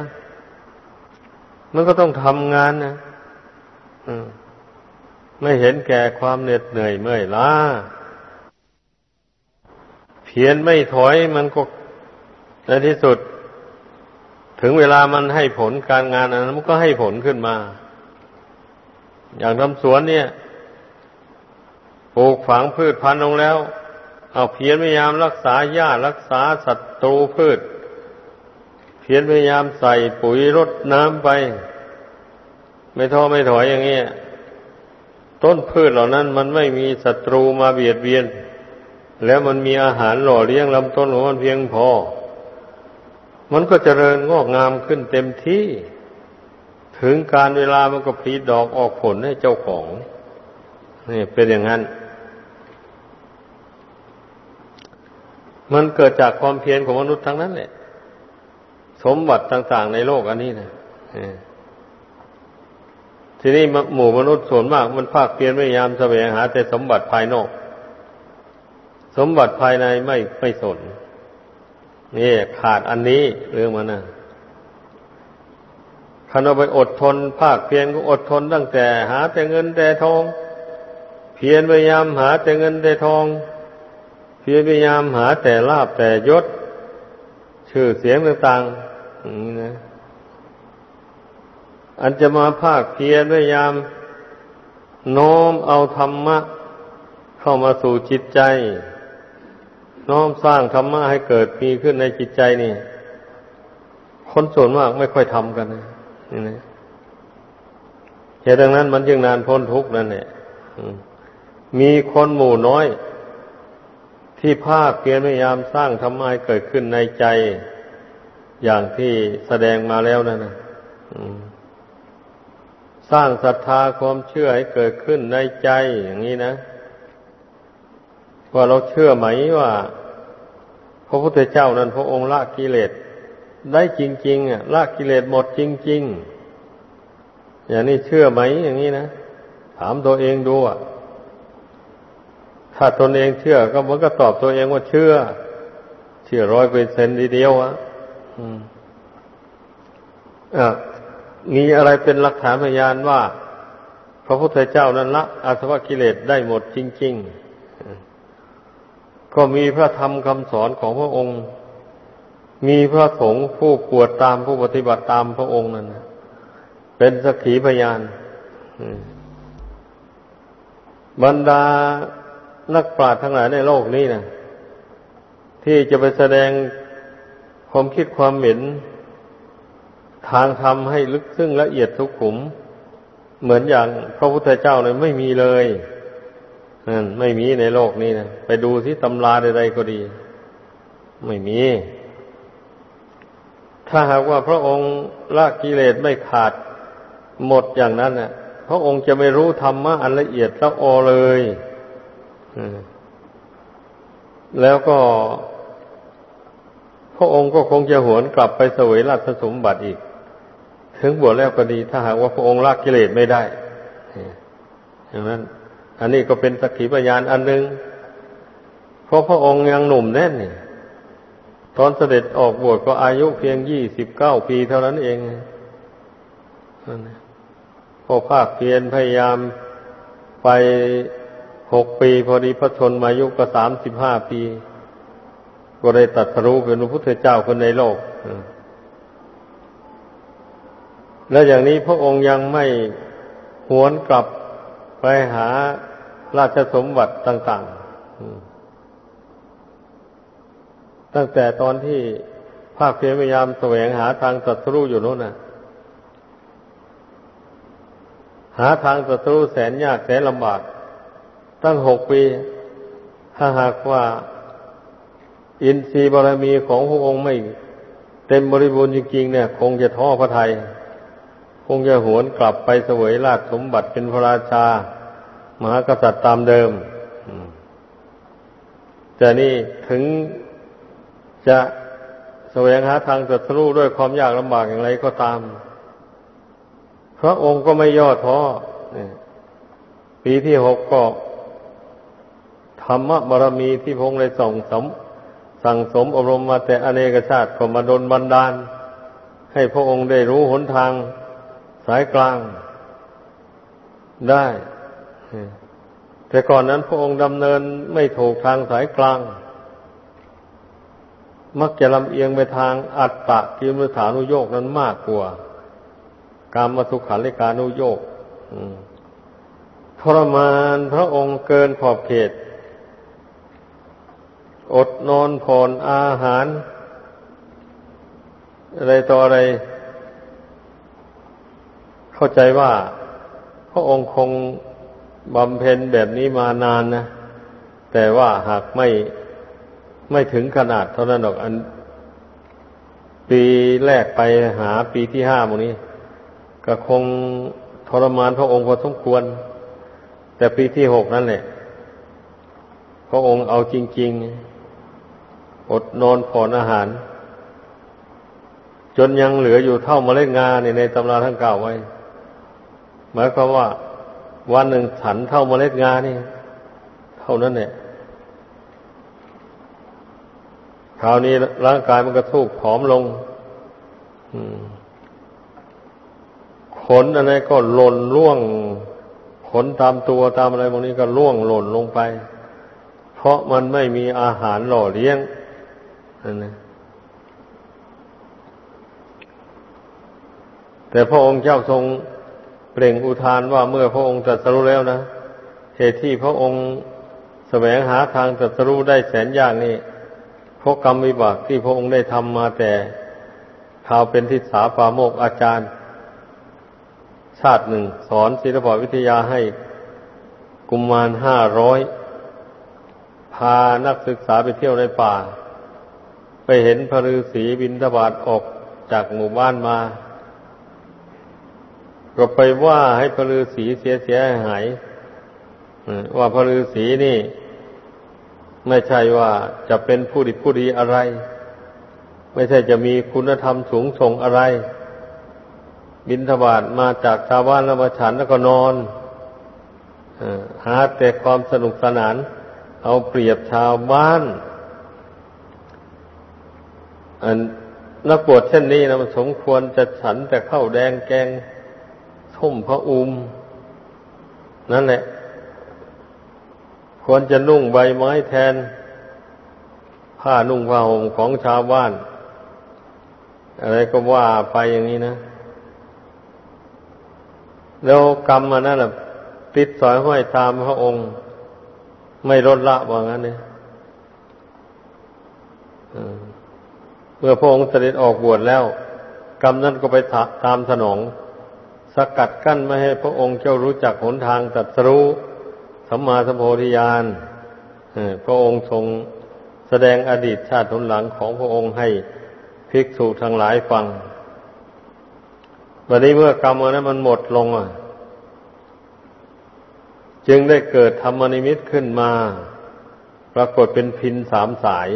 มันก็ต้องทำงานนะไม่เห็นแก่ความเหน็ดเหนื่อยเมื่อยล้าเพียรไม่ถอยมันก็ในที่สุด ถึงเวลามันให้ผลการงานอันนั้นมันก็ให้ผลขึ้นมา อย่างทำสวนเนี่ยปลูกฝังพืชพันธุ์ลงแล้ว เอาเพียรพยายามรักษาหญ้ารักษาศัตรูพืช เพียรพยายามใส่ปุ๋ยรดน้ำไป ไม่ท้อไม่ถอยอย่างนี้ยต้นพืชเหล่านั้นมันไม่มีศัตรูมาเบียดเบียน แล้วมันมีอาหารหล่อเลี้ยงลำต้นของมันเพียงพอ มันก็เจริญงอกงามขึ้นเต็มที่ ถึงการเวลามันก็ผลิดอกออกผลให้เจ้าของนี่เป็นอย่างนั้น มันเกิดจากความเพียรของมนุษย์ทั้งนั้นแหละ สมบัติต่าง ๆ ในโลกอันนี้นะทีนี้หมู่มนุษย์ส่วนมาก มันภาคเพียรพยายามแสวงหา แต่สมบัติภายนอก สมบัติภายในไม่ไม่สน นี่ขาดอันนี้เรื่องมันนะคันเอาไปอดทน ภาคเพียรก็อดทนตั้งแต่ หาแต่เงินแต่ทอง เพียรพยายามหาแต่เงินแต่ทอง เพียรพยายามหาแต่ลาบแต่ยศ ชื่อเสียงต่างๆอย่างนี้นะอันจะมาภาคเพียรพยายามโน้มเอาธรรมะ เข้ามาสู่จิตใจ น้อมสร้างธรรมะให้เกิดมีขึ้นในจิตใจนี่ คนส่วนมากไม่ค่อยทำกันนะนี่นะเหตุดังนั้นมันจึงนานพ้นทุกข์นั่นแหละมีคนหมู่น้อย ที่ภาคเพียรพยายามสร้างธรรมะให้เกิดขึ้นในใจ อย่างที่แสดงมาแล้วนั่นนะสร้างศรัทธาความเชื่อให้เกิดขึ้นในใจอย่างนี้นะว่าเราเชื่อไหมว่า พระพุทธเจ้านั้นพระองค์ละกิเลสได้จริง ๆอะละกิเลสหมดจริง ๆ อย่างนี้เชื่อไหมอย่างนี้นะถามตัวเองดูอะถ้าตนเองเชื่อ ก็มันก็ตอบตัวเองว่าเชื่อ เชื่อร้อยเปอร์เซนต์เดียวอะอะมีอะไรเป็นหลักฐานพยานว่า พระพุทธเจ้านั้นละอาสวะกิเลสได้หมดจริง ๆ ก็มีพระธรรมคำสอนของพระองค์ มีพระสงฆ์ผู้ปวดตามผู้ปฏิบัติตามพระองค์นั้นเป็นสักขีพยานบรรดานักปราชญ์ทั้งหลายในโลกนี้นะที่จะไปแสดงความคิดความเห็น ทางธรรมให้ลึกซึ้งละเอียดทุกขุม เหมือนอย่างพระพุทธเจ้าเลยไม่มีเลย นั่นไม่มีในโลกนี้นะไปดูที่ตำราใดๆก็ดี ไม่มี ถ้าหากว่าพระองค์ละกิเลสไม่ขาดหมดอย่างนั้นน่ะ พระองค์จะไม่รู้ธรรมะอันละเอียดละออเลยแล้วก็ พระองค์ก็คงจะหวนกลับไปสวยราชสมบัติอีก ถึงบวชแล้วก็ดี ถ้าหากว่าพระองค์ละกิเลสไม่ได้อย่างนั้น อันนี้ก็เป็นสักขีพยานอันหนึ่งเพราะพระองค์ยังหนุ่มแน่นนี่ตอนเสด็จออกบวชก็อายุเพียงยี่สิบเก้าปีเท่านั้นเองพอภาคเพียรพยายามไปหกปี พอดีพระชนมายุก็สามสิบห้าปี ก็ได้ตัดสรู้เป็นพระพุทธเจ้าคนในโลก และอย่างนี้พระองค์ยังไม่หวนกลับไปหา ราชสมบัติต่างๆ ตั้งแต่ตอนที่ภาคเพียรพยายามแสวงหาทางตัดสู้อยู่โน้นนะหาทางตัดสู้แสนยากแสนลำบาก ตั้งหกปี ถ้าหากว่า อินทรีย์บารมีของพระองค์ไม่เต็มบริบูรณ์จริงๆเนี่ย คงจะท้อพระไทย คงจะหวนกลับไปเสวยราชสมบัติเป็นพระราชา มหากษัตริย์ตามเดิมแต่นี่ถึงจะแสวงหาทางตรัสรู้ด้วยความยากลำบากอย่างไรก็ตาม พระองค์ก็ไม่ย่อท้อปีที่หกก็ธรรมบารมีที่พงเลยส่งสม สั่งสมอบรมมาแต่อเนกชาติก็มาดนบันดาล ให้พระองค์ได้รู้หนทางสายกลางได้ แต่ก่อนนั้นพระองค์ดำเนินไม่ถูกทางสายกลาง มักจะลำเอียงไปทางอัตตะกิมฐานุโยกนั้นมากกว่า การมาสุขันลิการนุโยกทรมานพระองค์เกินขอบเขต อดนอนผ่อนอาหาร อะไรต่ออะไร เข้าใจว่า พระองค์คง บำเพ็ญแบบนี้มานานนะ แต่ว่าหากไม่ไม่ถึงขนาดเท่านั้นหรอกอัน ปีแรกไปหาปีที่ห้าโมนี้ ก็คงทรมานพระองค์พอสมควร แต่ปีที่หกนั่นแหละพระองค์เอาจริง ๆ อดนอนผ่อนอาหาร จนยังเหลืออยู่เท่าเมล็ดงาเนี่ในตำราทั้งเก่าไว้ หมายความว่า วันหนึ่งฉันเท่าเมล็ดงานี่ เท่านั้นเนี่ยคราวนี้ร่างกายมันก็ทุกผอมลงขนอะไรก็หล่นร่วง ขนตามตัวตามอะไรพวกนี้ก็ล่วงหล่นลงไป เพราะมันไม่มีอาหารหล่อเลี้ยงนั่นนะแต่พระองค์เจ้าทรง เปล่งอุทานว่าเมื่อพระองค์ตรัสรู้แล้วนะเหตุที่พระองค์แสวงหาทางตรัสรู้ได้แสนยากนี่เพราะกรรมวิบากที่พระองค์ได้ทำมาแต่ข่าวเป็นทิศสาปาโมกอาจารย์ ชาติหนึ่ง สอนศิลปวิทยาให้กุมมารห้าร้อยพานักศึกษาไปเที่ยวในป่า ไปเห็นพระฤาษีบินทบาทออกจากหมู่บ้านมา ก็ไปว่าให้พระฤาษีเสียเสียหายว่าพระฤาษีนี่ ไม่ใช่ว่าจะเป็นผู้ดีผู้ดีอะไร ไม่ใช่จะมีคุณธรรมสูงส่งอะไร บินทบาทมาจากชาวบ้านแล้วมาฉันแล้วก็นอนหาแต่ความสนุกสนาน เอาเปรียบชาวบ้านอันนักบวชเช่นนี้นะมันสมควรจะฉันแต่ข้าวแดงแกง ส้มพระอุมนั่นแหละ ควรจะนุ่งใบไม้แทน ผ้านุ่งผ้าห่มของชาวบ้าน อะไรก็ว่าไปอย่างนี้นะ แล้วกรรมมันนั่นแหละติดสอยห้อยตามพระองค์ ไม่ลดละว่างั้นเนี่ยเมื่อพระองค์เสด็จออกบวชแล้ว กรรมนั้นก็ไปตามสนอง กัดกั้นไม่ให้พระองค์เจ้ารู้จักหนทางตัดสรู้สัมมาสัมโพธิญาณพระองค์ทรงแสดงอดีตชาติหนหลังของพระองค์ให้ภิกษุทั้งหลายฟังวันนี้เมื่อกรรมนั้นมันหมดลงอะ จึงได้เกิดธรรมนิมิตขึ้นมา ปรากฏเป็นพินสามสาย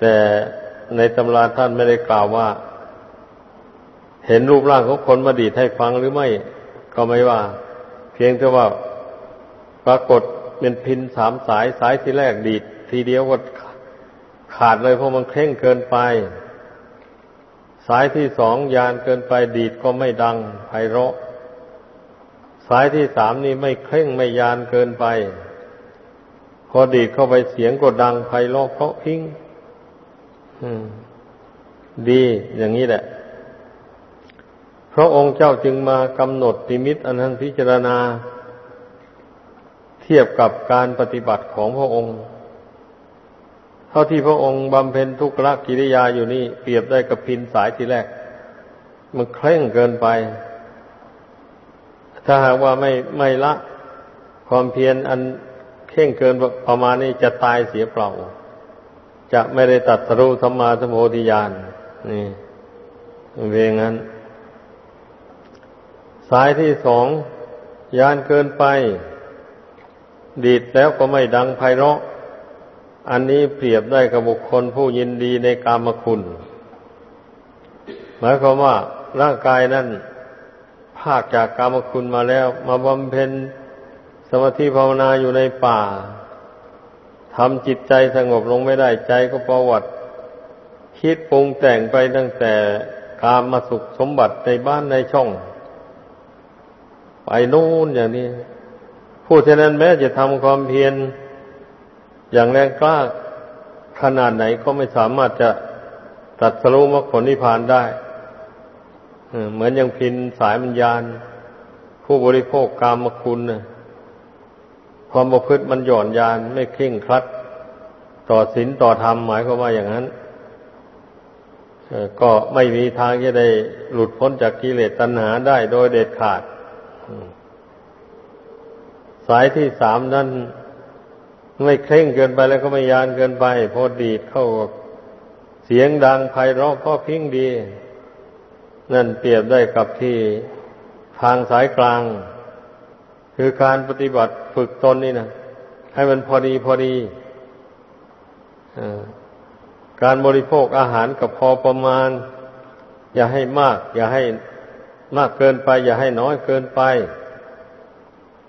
แต่ในตำราท่านไม่ได้กล่าวว่า เห็นรูปร่างของคนมาดีดให้ฟังหรือไม่ ก็ไม่ว่า เพียงแต่ว่าปรากฏเป็นพินสามสายสายที่แรกดีด ทีเดียวก็ขาดเลยเพราะมันเคร่งเกินไป สายที่สองยานเกินไปดีดก็ไม่ดังไพเราะ สายที่สามนี่ไม่เคร่งไม่ยานเกินไป พอดีดเข้าไปเสียงก็ดังไพเราะเพราะพิ้งดีอย่างนี้แหละ พระองค์เจ้าจึงมากำหนดติมิตอันนั้นพิจารณา เทียบกับการปฏิบัติของพระองค์ เท่าที่พระองค์บำเพ็ญทุกขกิริยาอยู่นี่เปรียบได้กับพินสายที่แรก มันเคร่งเกินไป ถ้าหากว่าไม่ไม่ละความเพียรอันเข่งเกินประมาณนี้จะตายเสียเปล่า จะไม่ได้ตัดสรู้สัมมาสัมโพธิญาณนี่เวงั้น สายที่สองยานเกินไป ดีดแล้วก็ไม่ดังไพเราะ อันนี้เปรียบได้กับบุคคลผู้ยินดีในกามคุณ หมายความว่าร่างกายนั้นภาคจากกามคุณมาแล้ว มาบำเพ็ญสมาธิภาวนาอยู่ในป่าทำจิตใจสงบลงไม่ได้ใจก็ประวัติ คิดปรุงแต่งไปตั้งแต่กามมาสุขสมบัติในบ้านในช่อง ไปนู่นอย่างนี้ ผู้เช่นนั้นแม้จะทำความเพียรอย่างแรงกล้าขนาดไหนก็ไม่สามารถจะตัดสรุมรรคผลนิพพานได้เหมือนอย่างพินสายมัญญาณ ผู้บริโภคกรรมคุณความประพฤติมันหย่อนยานไม่เคร่งครัด ต่อศีลต่อธรรมหมายความว่าอย่างนั้นก็ไม่มีทางจะได้หลุดพ้นจากกิเลสตัณหาได้โดยเด็ดขาด สายที่สามนั้นไม่เคร่งเกินไปแล้วก็ไม่ยานเกินไป พอดีดเข้าเสียงดังไพเราะก็พิ้งดี นั่นเปรียบได้กับที่ทางสายกลาง คือการปฏิบัติฝึกตนนี่นะให้มันพอดีพอดีการบริโภคอาหารกับพอประมาณ อย่าให้มาก อย่าให้มากเกินไป อย่าให้น้อยเกินไป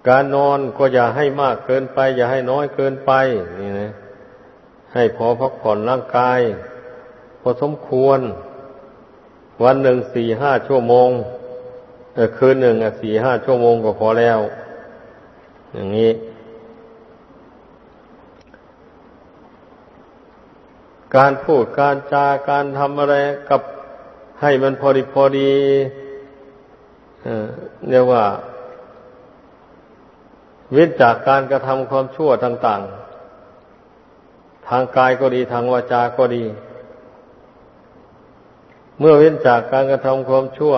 การนอนก็อย่าให้มากเกินไป อย่าให้น้อยเกินไป นี่นะ ให้พอพักผ่อนร่างกายพอสมควร วันหนึ่งสี่ห้าชั่วโมงคืนหนึ่งสี่ห้าชั่วโมงก็พอแล้ว อย่างนี้ การพูดการจาการทำอะไรกับให้มันพอดีพอดีเรียกว่า ว้นจากการกระทำความชั่วต่าง ๆ ทางกายก็ดีทางวาจาก็ดี เมื่อเว้นจากการกระทำความชั่ว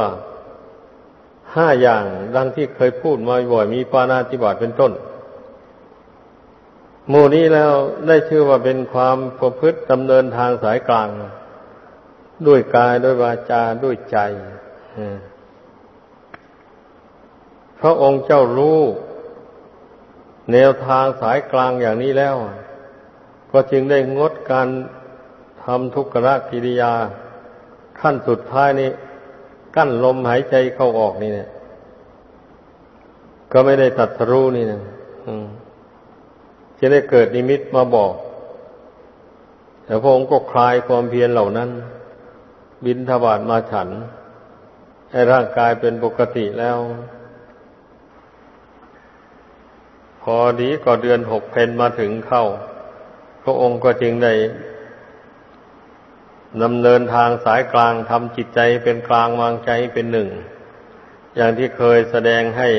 ห้าอย่างดังที่เคยพูดมาบ่อยมีปานาติบาตเป็นต้นหมู่นี้แล้วได้ชื่อว่าเป็นความประพฤติดำเนินทางสายกลาง ด้วยกายด้วยวาจาด้วยใจพระองค์เจ้ารู้ แนวทางสายกลางอย่างนี้แล้ว ก็จึงได้งดการทำทุกขะกิริยา ขั้นสุดท้ายนี้ กั้นลมหายใจเข้าออกนี่เนี่ย ก็ไม่ได้ตัดรู้นี่นะอืมจะได้เกิดนิมิตมาบอก แต่พระองค์ก็คลายความเพียรเหล่านั้น บินทบาทมาฉัน ให้ร่างกายเป็นปกติแล้ว พอดีก็เดือนหกเพนมาถึงเข้า พระองค์ก็จึงได้ดำเนินทางสายกลางทำจิตใจเป็นกลางวางใจเป็นหนึ่ง อย่างที่เคยแสดงให้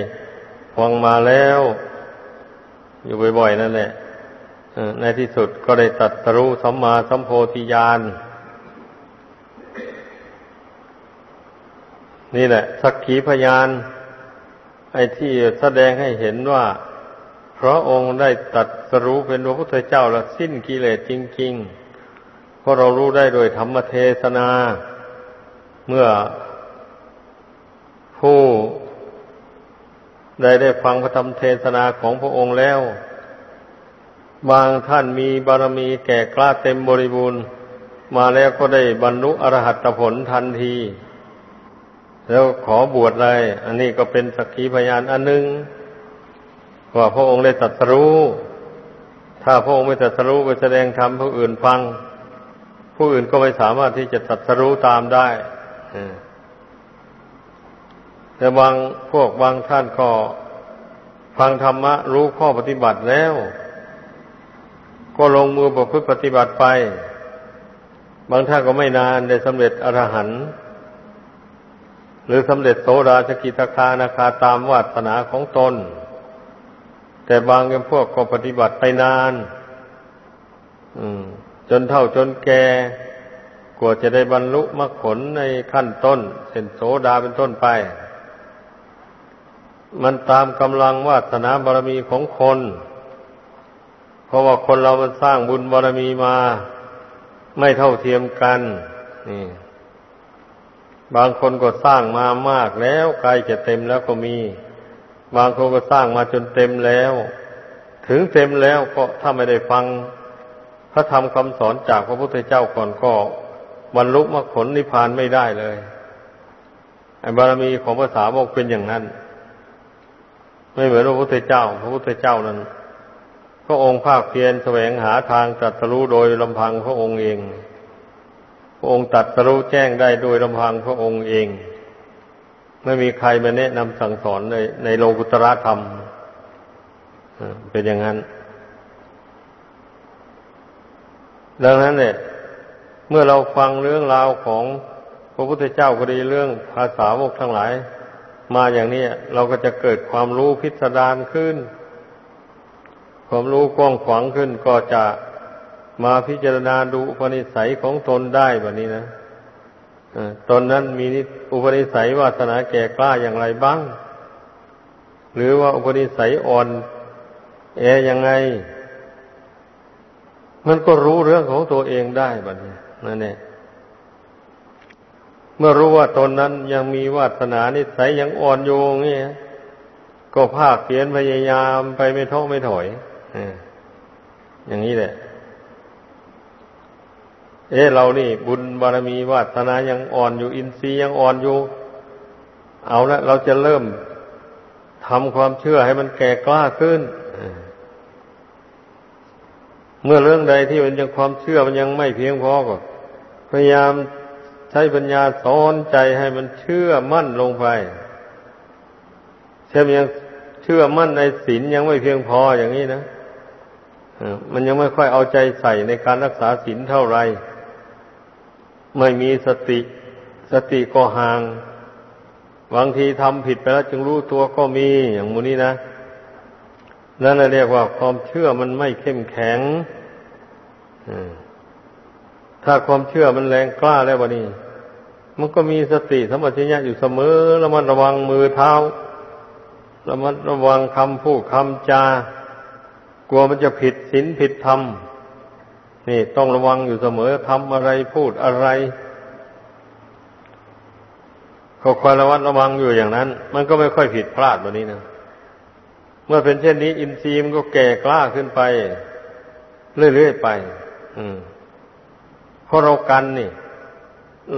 ฟังมาแล้ว อยู่บ่อยๆนั่นแหละในที่สุดก็ได้ตัดสรู้สัมมาสัมโพธิญาณนี่แหละ สักขีพยาน ไอ้ที่แสดงให้เห็นว่า พระองค์ได้ตัดสรู้เป็นพระพุทธเจ้าและสิ้นกิเลสจริง ๆ เพราะเรารู้ได้โดยธรรมเทศนา เมื่อผู้ได้ได้ฟังพระธรรมเทศนาของพระองค์แล้ว บางท่านมีบารมีแก่กล้าเต็มบริบูรณ์ มาแล้วก็ได้บรรลุอรหัตผลทันที แล้วขอบวชเลย อันนี้ก็เป็นสักขีพยานอันหนึ่ง ว่าพระองค์ได้ตรัสรู้ ถ้าพระองค์ไม่ตรัสรู้ไปแสดงธรรมผู้อื่นฟัง ผู้อื่นก็ไม่สามารถที่จะตรัสรู้ตามได้แต่บางพวกบางท่านก็ฟังธรรมะ รู้ข้อปฏิบัติแล้ว ก็ลงมือประพฤติปฏิบัติไป บางท่านก็ไม่นานได้สำเร็จอรหันต์หรือสำเร็จโสดาสกิทาคานาคาตามวาสนาของตน แต่บางพวกก็ปฏิบัติไปนานจนเท่าจนแก่กว่าจะได้บรรลุมรรคผลในขั้นต้นเส้นโสดาเป็นต้นไป มันตามกำลังวาสนาบารมีของคน เพราะว่าคนเรามันสร้างบุญบารมีมา ไม่เท่าเทียมกันนี่บางคนก็สร้างมามากแล้วใกล้จะเต็มแล้วก็มี บางคนก็สร้างมาจนเต็มแล้ว ถึงเต็มแล้วก็ถ้าไม่ได้ฟัง พระธรรมคำสอนจากพระพุทธเจ้าก่อนก็บรรลุมรรคผลนิพพานไม่ได้เลยอ้บารมีของภาษาบอกเป็นอย่างนั้น ไม่เหมือนพระพุทธเจ้า พระพุทธเจ้านั้นพระองค์ภาคเพียรแสวงหาทางตรัสรู้โดยลำพังพระองค์เอง พระองค์ตัดสรู้แจ้งได้โดยลำพังพระองค์เอง ไม่มีใครมาแนะนำสั่งสอนในในโลกุตระธรรมเป็นอย่างนั้น ดังนั้นเนี่ย เมื่อเราฟังเรื่องราวของพระพุทธเจ้าก็ดีเรื่องภาษาวกทั้งหลาย มาอย่างนี้เราก็จะเกิดความรู้พิสดารขึ้น ความรู้กว้างขวางขึ้นก็จะมาพิจารณาดูปนิสัยของตนได้แบบนี้นะ ตนนั้นมีอุปนิสัยวาสนาแก่กล้าอย่างไรบ้าง หรือว่าอุปนิสัยอ่อนแอยังไง มันก็รู้เรื่องของตัวเองได้แบบนี้นั่นเองเมื่อรู้ว่าตนนั้นยังมีวาสนานิสัยยังอ่อนโยงนี่ก็ภาคเพียนพยายามไปไม่ท้อไม่ถอยอย่างนี้แหละ เอ๊เรานี่ บุญบารมีวาสนายังอ่อนอยู่ อินทรีย์ยังอ่อนอยู่ เอาละเราจะเริ่มทำความเชื่อให้มันแก่กล้าขึ้น เมื่อเรื่องใดที่มันยังความเชื่อมันยังไม่เพียงพอก็พยายามใช้ปัญญาสอนใจให้มันเชื่อมั่นลงไปเช่นยังเชื่อมั่นในศีลยังไม่เพียงพออย่างนี้นะมันยังไม่ค่อยเอาใจใส่ในการรักษาศีลเท่าไหร่ ไม่มีสติ สติก็ห่างบางทีทำผิดไปแล้วจึงรู้ตัวก็มีอย่างมูนี้นะนั่นเรียกว่าความเชื่อมันไม่เข้มแข็งถ้าความเชื่อมันแรงกล้าแล้ววะนี่มันก็มีสติสมัชญะอยู่เสมอแล้วมันระวังมือเท้าแล้วมันระวังคำพูดคำจา กลัวมันจะผิดศีลผิดธรรม นี่ต้องระวังอยู่เสมอทำอะไรพูดอะไรก็คอยระวัดระวังอยู่อย่างนั้น มันก็ไม่ค่อยผิดพลาดแบบนี้นะเมื่อเป็นเช่นนี้ อินทรีย์มันก็แก่กล้าขึ้นไป เรื่อยๆไป อืมเพราะเรากันนี่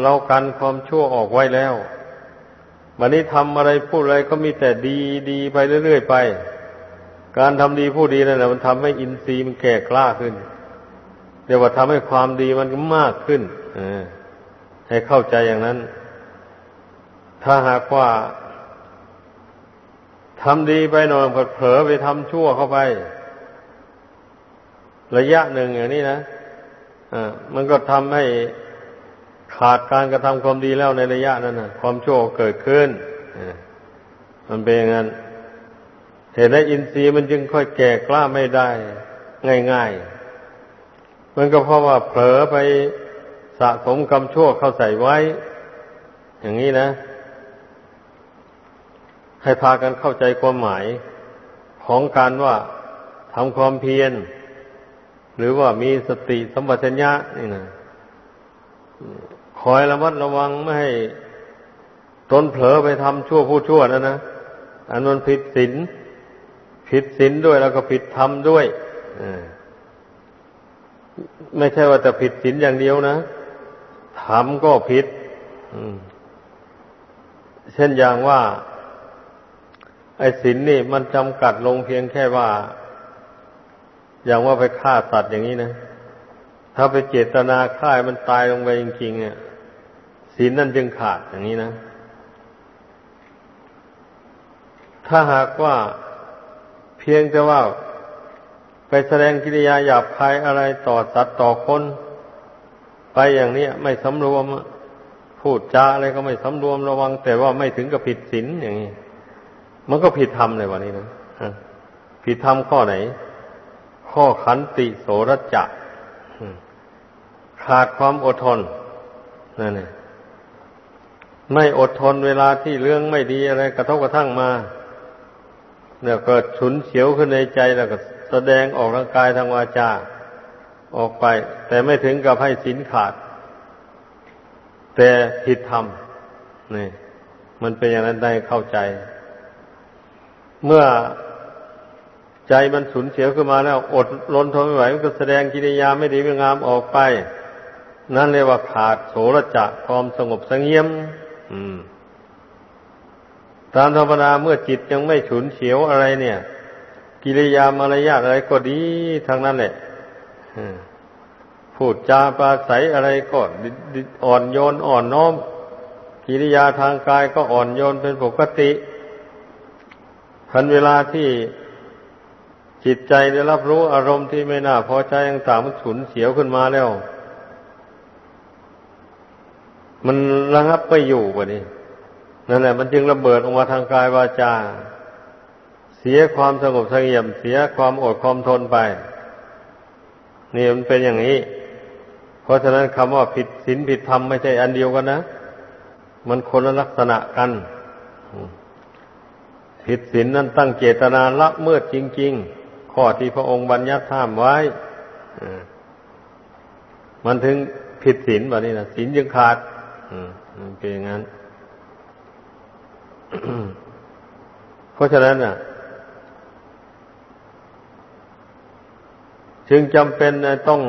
เรากันความชั่วออกไว้แล้ววันนี้ทำอะไรพูดอะไรก็มีแต่ดีดีไปเรื่อยๆไป การทำดีพูดดีนั่นแหละมันทำให้อินทรีย์มันแก่กล้าขึ้น เรียกว่าทำให้ความดีมันมากขึ้นให้เข้าใจอย่างนั้น ถ้าหากว่าทำดีไปหน่อยเผลอไปทำชั่วเข้าไป ระยะหนึ่งอย่างนี้นะอ่ามันก็ทำให้ขาดการกระทำความดีแล้วในระยะนั้นนะความชั่วเกิดขึ้นมันเป็นอย่างนั้นเหตุใดอินทรีย์มันจึงค่อยแก่กล้าไม่ได้ ง่ายๆ มันก็เพราะว่าเผลอไปสะสมกรรมชั่วเข้าใส่ไว้ อย่างนี้นะ ให้พากันเข้าใจความหมายของการว่าทำความเพียร หรือว่ามีสติสัมปชัญญะนี่นะคอยระมัดระวังไม่ให้ตนเผลอไปทำชั่วผู้ชั่วนะนะอันนั้นผิดศีลผิดศีลด้วยแล้วก็ผิดธรรมด้วยอ่า ไม่ใช่ว่าแต่ผิดศีลอย่างเดียวนะทำก็ผิดเช่นอย่างว่า ไอ้ศีลนนี่มันจำกัดลงเพียงแค่ว่า อย่างว่าไปฆ่าสัตว์อย่างนี้นะ ถ้าไปเจตนาฆ่ามันตายลงไปจริงๆเนี่ยศีลนั่นจึงขาดอย่างนี้นะ ถ้าหากว่าเพียงแต่ว่า ไปแสดงกิริยาหยาบคายอะไรต่อสัตว์ต่อคน ไปอย่างนี้ไม่สำรวมพูดจาอะไรก็ไม่สำรวมระวัง แต่ว่าไม่ถึงกับผิดศีลอย่างนี้ มันก็ผิดธรรมเลยวันนี้นะผิดธรรมข้อไหน ข้อขันติโสรจะขาดความอดทนนั่นเองไม่อดทนเวลาที่เรื่องไม่ดีอะไร กระทบกระทั่งมาเนี่ยก็ฉุนเฉียวขึ้นในใจแล้วก็ แสดงออกทางกายทางวาจาออกไป แต่ไม่ถึงกับให้สินขาด แต่ผิดธรรมนี่มันเป็นอย่างนั้นได้เข้าใจ เมื่อใจมันสูญเสียขึ้นมาแล้ว อดรนทนไม่ไหวมันก็แสดงกิริยาไม่ดีไม่งามออกไป นั่นเรียกว่าขาดโสรจะความสงบสงเงียม อืม ตามธรรมดาเมื่อจิตยังไม่ฉุนเฉียวอะไรเนี่ย กิริยามารยาทอะไรก็ดีทางนั้นแหละพูดจาปราศัยอะไรก็อ่อนโยนอ่อนน้อม กิริยาทางกายก็อ่อนโยนเป็นปกติพันเวลาที่จิตใจได้รับรู้อารมณ์ที่ไม่น่าพอใจต่างๆมันฉุนเฉียวขึ้นมาแล้ว มันระงับไปอยู่กว่านี้นั่นแหละ มันจึงระเบิดออกมาทางกายวาจา สียความสงบสงเงียมเสียความอดความทนไป นี่มันเป็นอย่างนี้ เพราะฉะนั้นคำว่าผิดศีลผิดธรรมไม่ใช่อันเดียวกันนะ มันคนละลักษณะกัน ผิดศีลนั้นตั้งเจตนาละเมิดจริง ๆ ข้อที่พระองค์บัญญัติห้ามไว้มันถึงผิดศีลแบบนี้นะศีลยังขาดเป็นอย่างนั้น เพราะฉะนั้นน่ะ จึงจำเป็นต้อง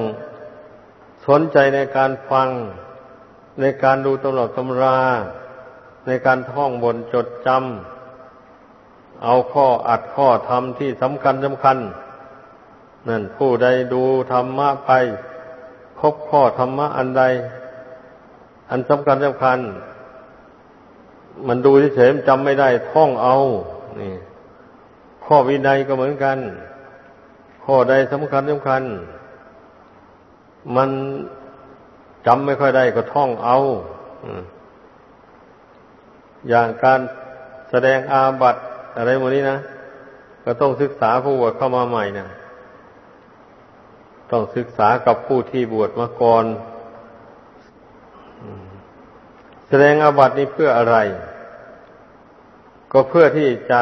สนใจในการฟัง ในการดูตลอดตำรา ในการท่องบนจดจำเอาข้ออัดข้อธรรมที่สำคัญสำคัญ นั่นผู้ใดดูธรรมะไป พบข้อธรรมะอันใด อันสำคัญสำคัญ มันดูเฉยๆจำไม่ได้ท่องเอา นี่ ข้อวินัยก็เหมือนกัน ข้อใดสำคัญสำคัญ มันจำไม่ค่อยได้ก็ท่องเอาอย่างการแสดงอาบัตอะไรหมดนี้นะ ก็ต้องศึกษาผู้บวชเข้ามาใหม่นะต้องศึกษากับผู้ที่บวชมาก่อนแสดงอาบัตินี้เพื่ออะไร ก็เพื่อที่จะ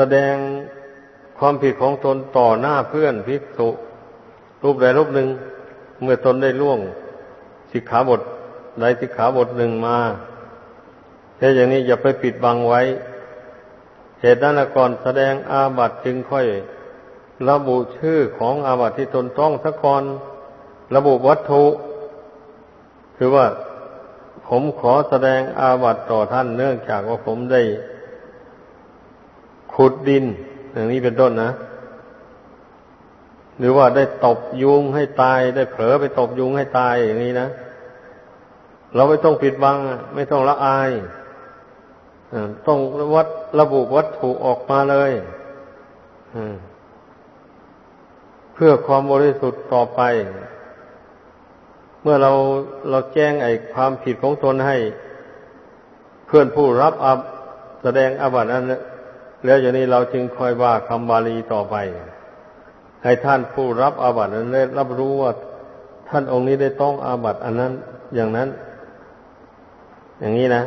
แสดงความผิดของตนต่อหน้าเพื่อนภิกษุรูปใดรูปหนึ่ง เมื่อตนได้ล่วงสิกขาบทใดสิกขาบทหนึ่งมาแต่อย่างนี้อย่าไปปิดบังไว้ เหตุนั้นก่อนแสดงอาบัติจึงค่อย ระบุชื่อของอาบัติที่ตนต้องสักกอนระบุวัตถุ คือว่าผมขอแสดงอาบัติต่อท่านเนื่องจากว่าผมได้ ขุดดิน อย่างนี้เป็นต้นนะ หรือว่าได้ตบยุงให้ตาย ได้เผลอไปตบยุงให้ตายอย่างนี้นะเราไม่ต้องปิดบัง ไม่ต้องละอายต้องวัดระบุวัตถุออกมาเลยเพื่อความบริสุทธิ์ต่อไป เมื่อเราเราแจ้งไอ้ความผิดของตนให้ เพื่อนผู้รับอับแสดงอาบัตินั้น แล้วอย่างนี้เราจึงคอยว่าคำบาลีต่อไป ให้ท่านผู้รับอาบัตินั้นได้รับรู้ว่าท่านองค์นี้ได้ต้องอาบัติอันนั้นอย่างนั้น อย่างนี้นะ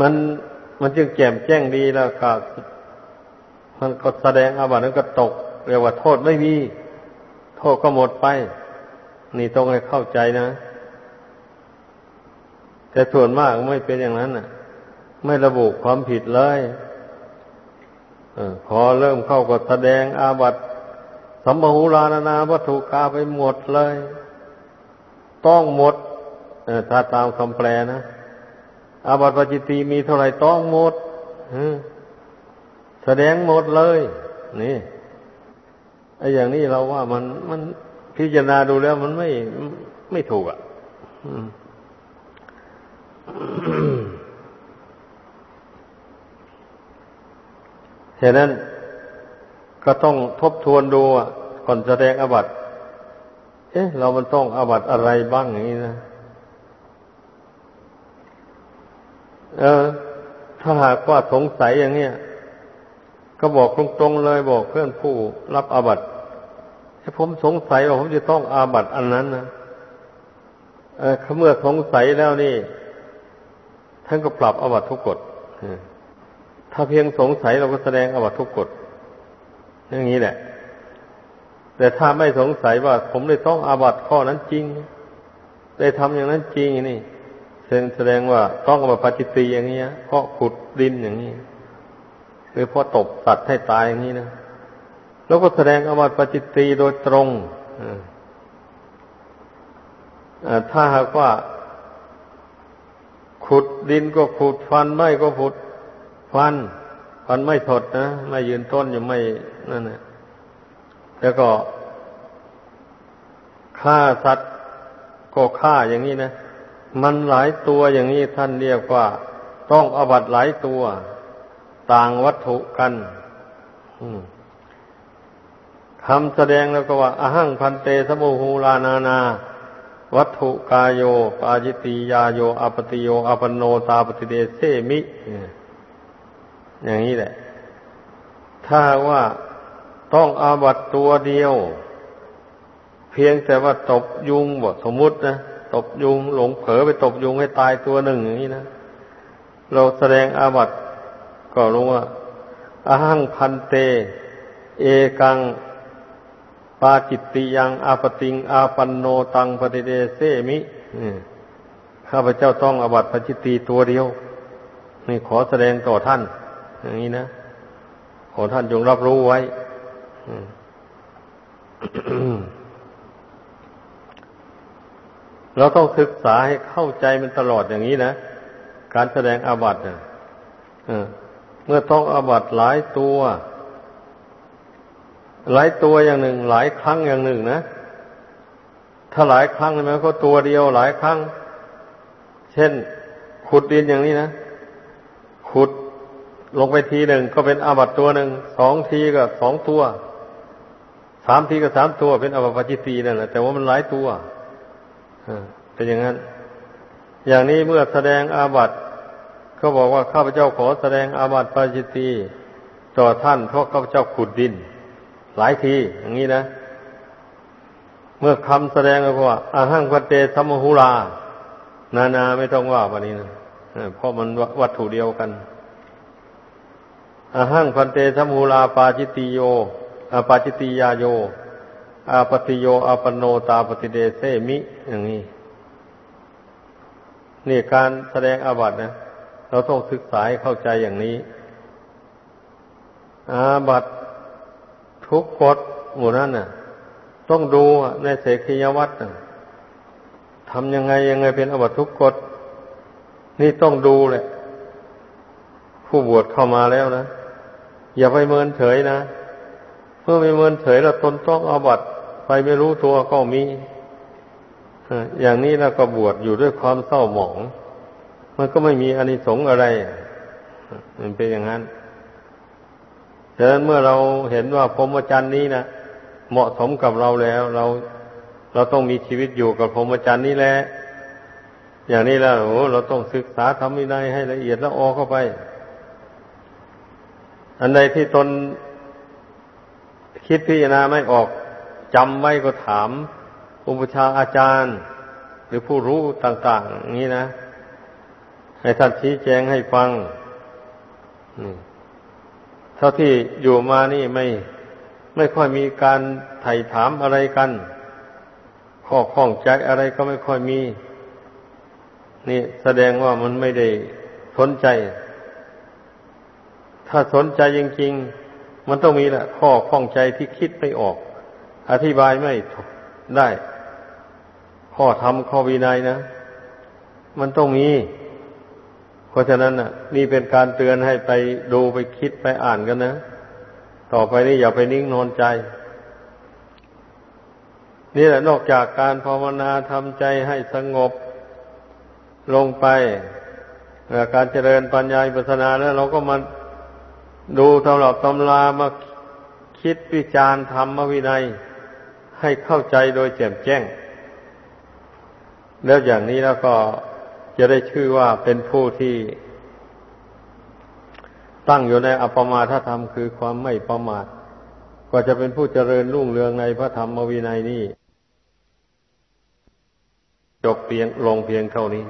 มันมันจึงแจ่มแจ้งดีแล้วก็มันก็แสดงอาบัตินั้นก็ตกเรียกว่าโทษไม่มี โทษก็หมดไป นี่ต้องให้เข้าใจนะ แต่ส่วนมากไม่เป็นอย่างนั้นน่ะ ไม่ระบุความผิดเลยอพอเริ่มเข้าก็แสดงอาบัตสัมหูรานานาวัตถุกาไปหมดเลย ต้องหมดถ้าตามคำแปลนะอาบัติปจิตีมีเท่าไหร่ต้องหมดแสดงหมดเลย นี่ไอ้อย่างนี้เราว่ามันมันพิจารณาดูแล้วมันไม่ไม่ถูกอะ ฉะนั้นก็ต้องทบทวนดูก่อนแสดงอบัตเอ๊ะ เรามันต้องอบัตอะไรบ้างอย่างนี้นะ เออ ถ้าหากว่าสงสัยอย่างเนี้ยก็บอกตรงๆเลยบอกเพื่อนผู้รับอบัตถ้าผมสงสัยว่าผมจะต้องอาบัตอันนั้นนะเออเมื่อสงสัยแล้วนี่ ท่านก็ปรับอวัตทุกกฎ ถ้าเพียงสงสัยเราก็แสดงอวัตทุกกฎอย่างนี้แหละ แต่ถ้าไม่สงสัยว่าผมได้ต้องอาบัตข้อนั้นจริง ได้ทำอย่างนั้นจริงนี่แสดงว่าต้องอาบัตปจิตีอย่างนี้เพราะขุดดินอย่างนี้หรือเพราะตบสัตว์ให้ตายอย่างนี้นะแล้วก็แสดงอาบัตปจิตีโดยตรงถ้าหากว่า ขุดดินก็ขุดฟันไม่ก็ขุด ฟัน ฟันไม่ถดนะไม่ยืนต้นอยู่ไม่นั่นนะแล้วก็ฆ่าสัตว์ก็ฆ่าอย่างนี้นะ มันหลายตัวอย่างนี้ท่านเรียกว่า ต้องอบัตหลายตัว ต่างวัตถุกันคำแสดงแล้วก็ว่าอาหังพันเตสมุหูลานานา วัตถุกายโยปาจิติยาโยอปติโยอปโนตาปฏิเดเสมิ อย่างนี้แหละ ถ้าว่าต้องอาบัตตัวเดียว เพียงแต่ว่าตบยุงบสมมุตินะตบยุงหลงเผลอไปตบยุงให้ตายตัวหนึ่งอย่างนี้นะเราแสดงอาบัตก็รู้ว่าอาหังพันเต เอกังปาจิตติยังอาปติง อาปันโนตังปฏิเดเซมิข้าพเจ้าต้องอาบัตปจิตตีตัวเดียวนี่ขอแสดงต่อท่าน อย่างนี้นะขอท่านจงรับรู้ไว้เราต้องศึกษาให้เข้าใจมันตลอดอย่างนี้นะ การแสดงอาบัติเนี่ยเมื่อต้องอาบัติหลายตัว หลายตัวอย่างหนึ่ง หลายครั้งอย่างหนึ่งนะ ถ้าหลายครั้งมันก็ตัวเดียวหลายครั้ง เช่น ขุดดินอย่างนี้นะ ขุด ลงไปทีหนึ่งก็เป็นอาบัตตัวหนึ่งสองทีก็สองตัวสามทีก็สามตัวเป็นอาบัตปจิตีนั่นแหละแต่ว่ามันหลายตัวเป็นอย่างนั้น อย่างนี้เมื่อแสดงอาบัตก็บอกว่าข้าพเจ้าขอแสดงอาบัติปจิตีต่อท่านเพราะข้าพเจ้าขุดดิน หลายที อย่างนี้นะ เมื่อคำแสดงก็ว่าอาหังพเตสัมหุลา นานาไม่ต้องว่าวันนี้นะเพราะมันวัตถุเดียวกัน อาหังพันเตธมูลาปาจิติโยอาปาจิติยาโย อาปติโยอาปโนตาปฏิเดเซมิอย่างนี้ นี่การแสดงอาบัตินะ เราต้องศึกษาให้เข้าใจอย่างนี้ อาบัติทุกกฎหมู่นั้นน่ะ ต้องดูในเสกียวัตรทำยังไงยังไงเป็นอาบัติทุกกฎนี่ต้องดูแหละ ผู้บวชเข้ามาแล้วนะ อย่าไปเมินเฉยนะเมื่อไม่เมินเฉยแล้วตนต้องอาบัตไปไม่รู้ตัวก็มีอย่างนี้แล้วก็บวชอยู่ด้วยความเศร้าหมอง มันก็ไม่มีอานิสงส์อะไร มันเป็นอย่างนั้นฉะนั้นเมื่อเราเห็นว่าพรหมจรรย์นี้นะเหมาะสมกับเราแล้ว เราเราต้องมีชีวิตอยู่กับพรหมจรรย์นี้แหละอย่างนี้แล้วโอ้เราต้องศึกษาทำวินัยให้ละเอียดแล้วออกเข้าไป อันใดที่ตนคิดพิจารณาไม่ออกจำไว้ก็ถามอุปชาอาจารย์ หรือผู้รู้ต่างๆอย่างนี้นะ ให้ท่านชี้แจงให้ฟังเท่าที่อยู่มานี่ไม่ ไม่ค่อยมีการไถ่ถามอะไรกัน ข้อข้องใจอะไรก็ไม่ค่อยมี นี่แสดงว่ามันไม่ได้สนใจ ถ้าสนใจจริงๆ มันต้องมีแหละข้อข้องใจที่คิดไม่ออก อธิบายไม่ได้ ข้อธรรมข้อวินัยนะ มันต้องมี เพราะฉะนั้นน่ะ นี่เป็นการเตือนให้ไปดูไปคิดไปอ่านกันนะ ต่อไปนี้อย่าไปนิ่งนอนใจ นี่แหละนอกจากการภาวนาทำใจให้สงบลงไป การเจริญปัญญาปัสนาแล้วเราก็มา ดูตำรับตำรามาคิดวิจารณ์ธรรมวินัย ให้เข้าใจโดยแจ่มแจ้ง แล้วอย่างนี้แล้วก็จะได้ชื่อว่าเป็นผู้ที่ตั้งอยู่ในอปมาทธรรมคือความไม่ประมาทก็จะเป็นผู้เจริญรุ่งเรืองในพระธรรมวินัยนี้ จบเพียงลงเพียงเท่านี้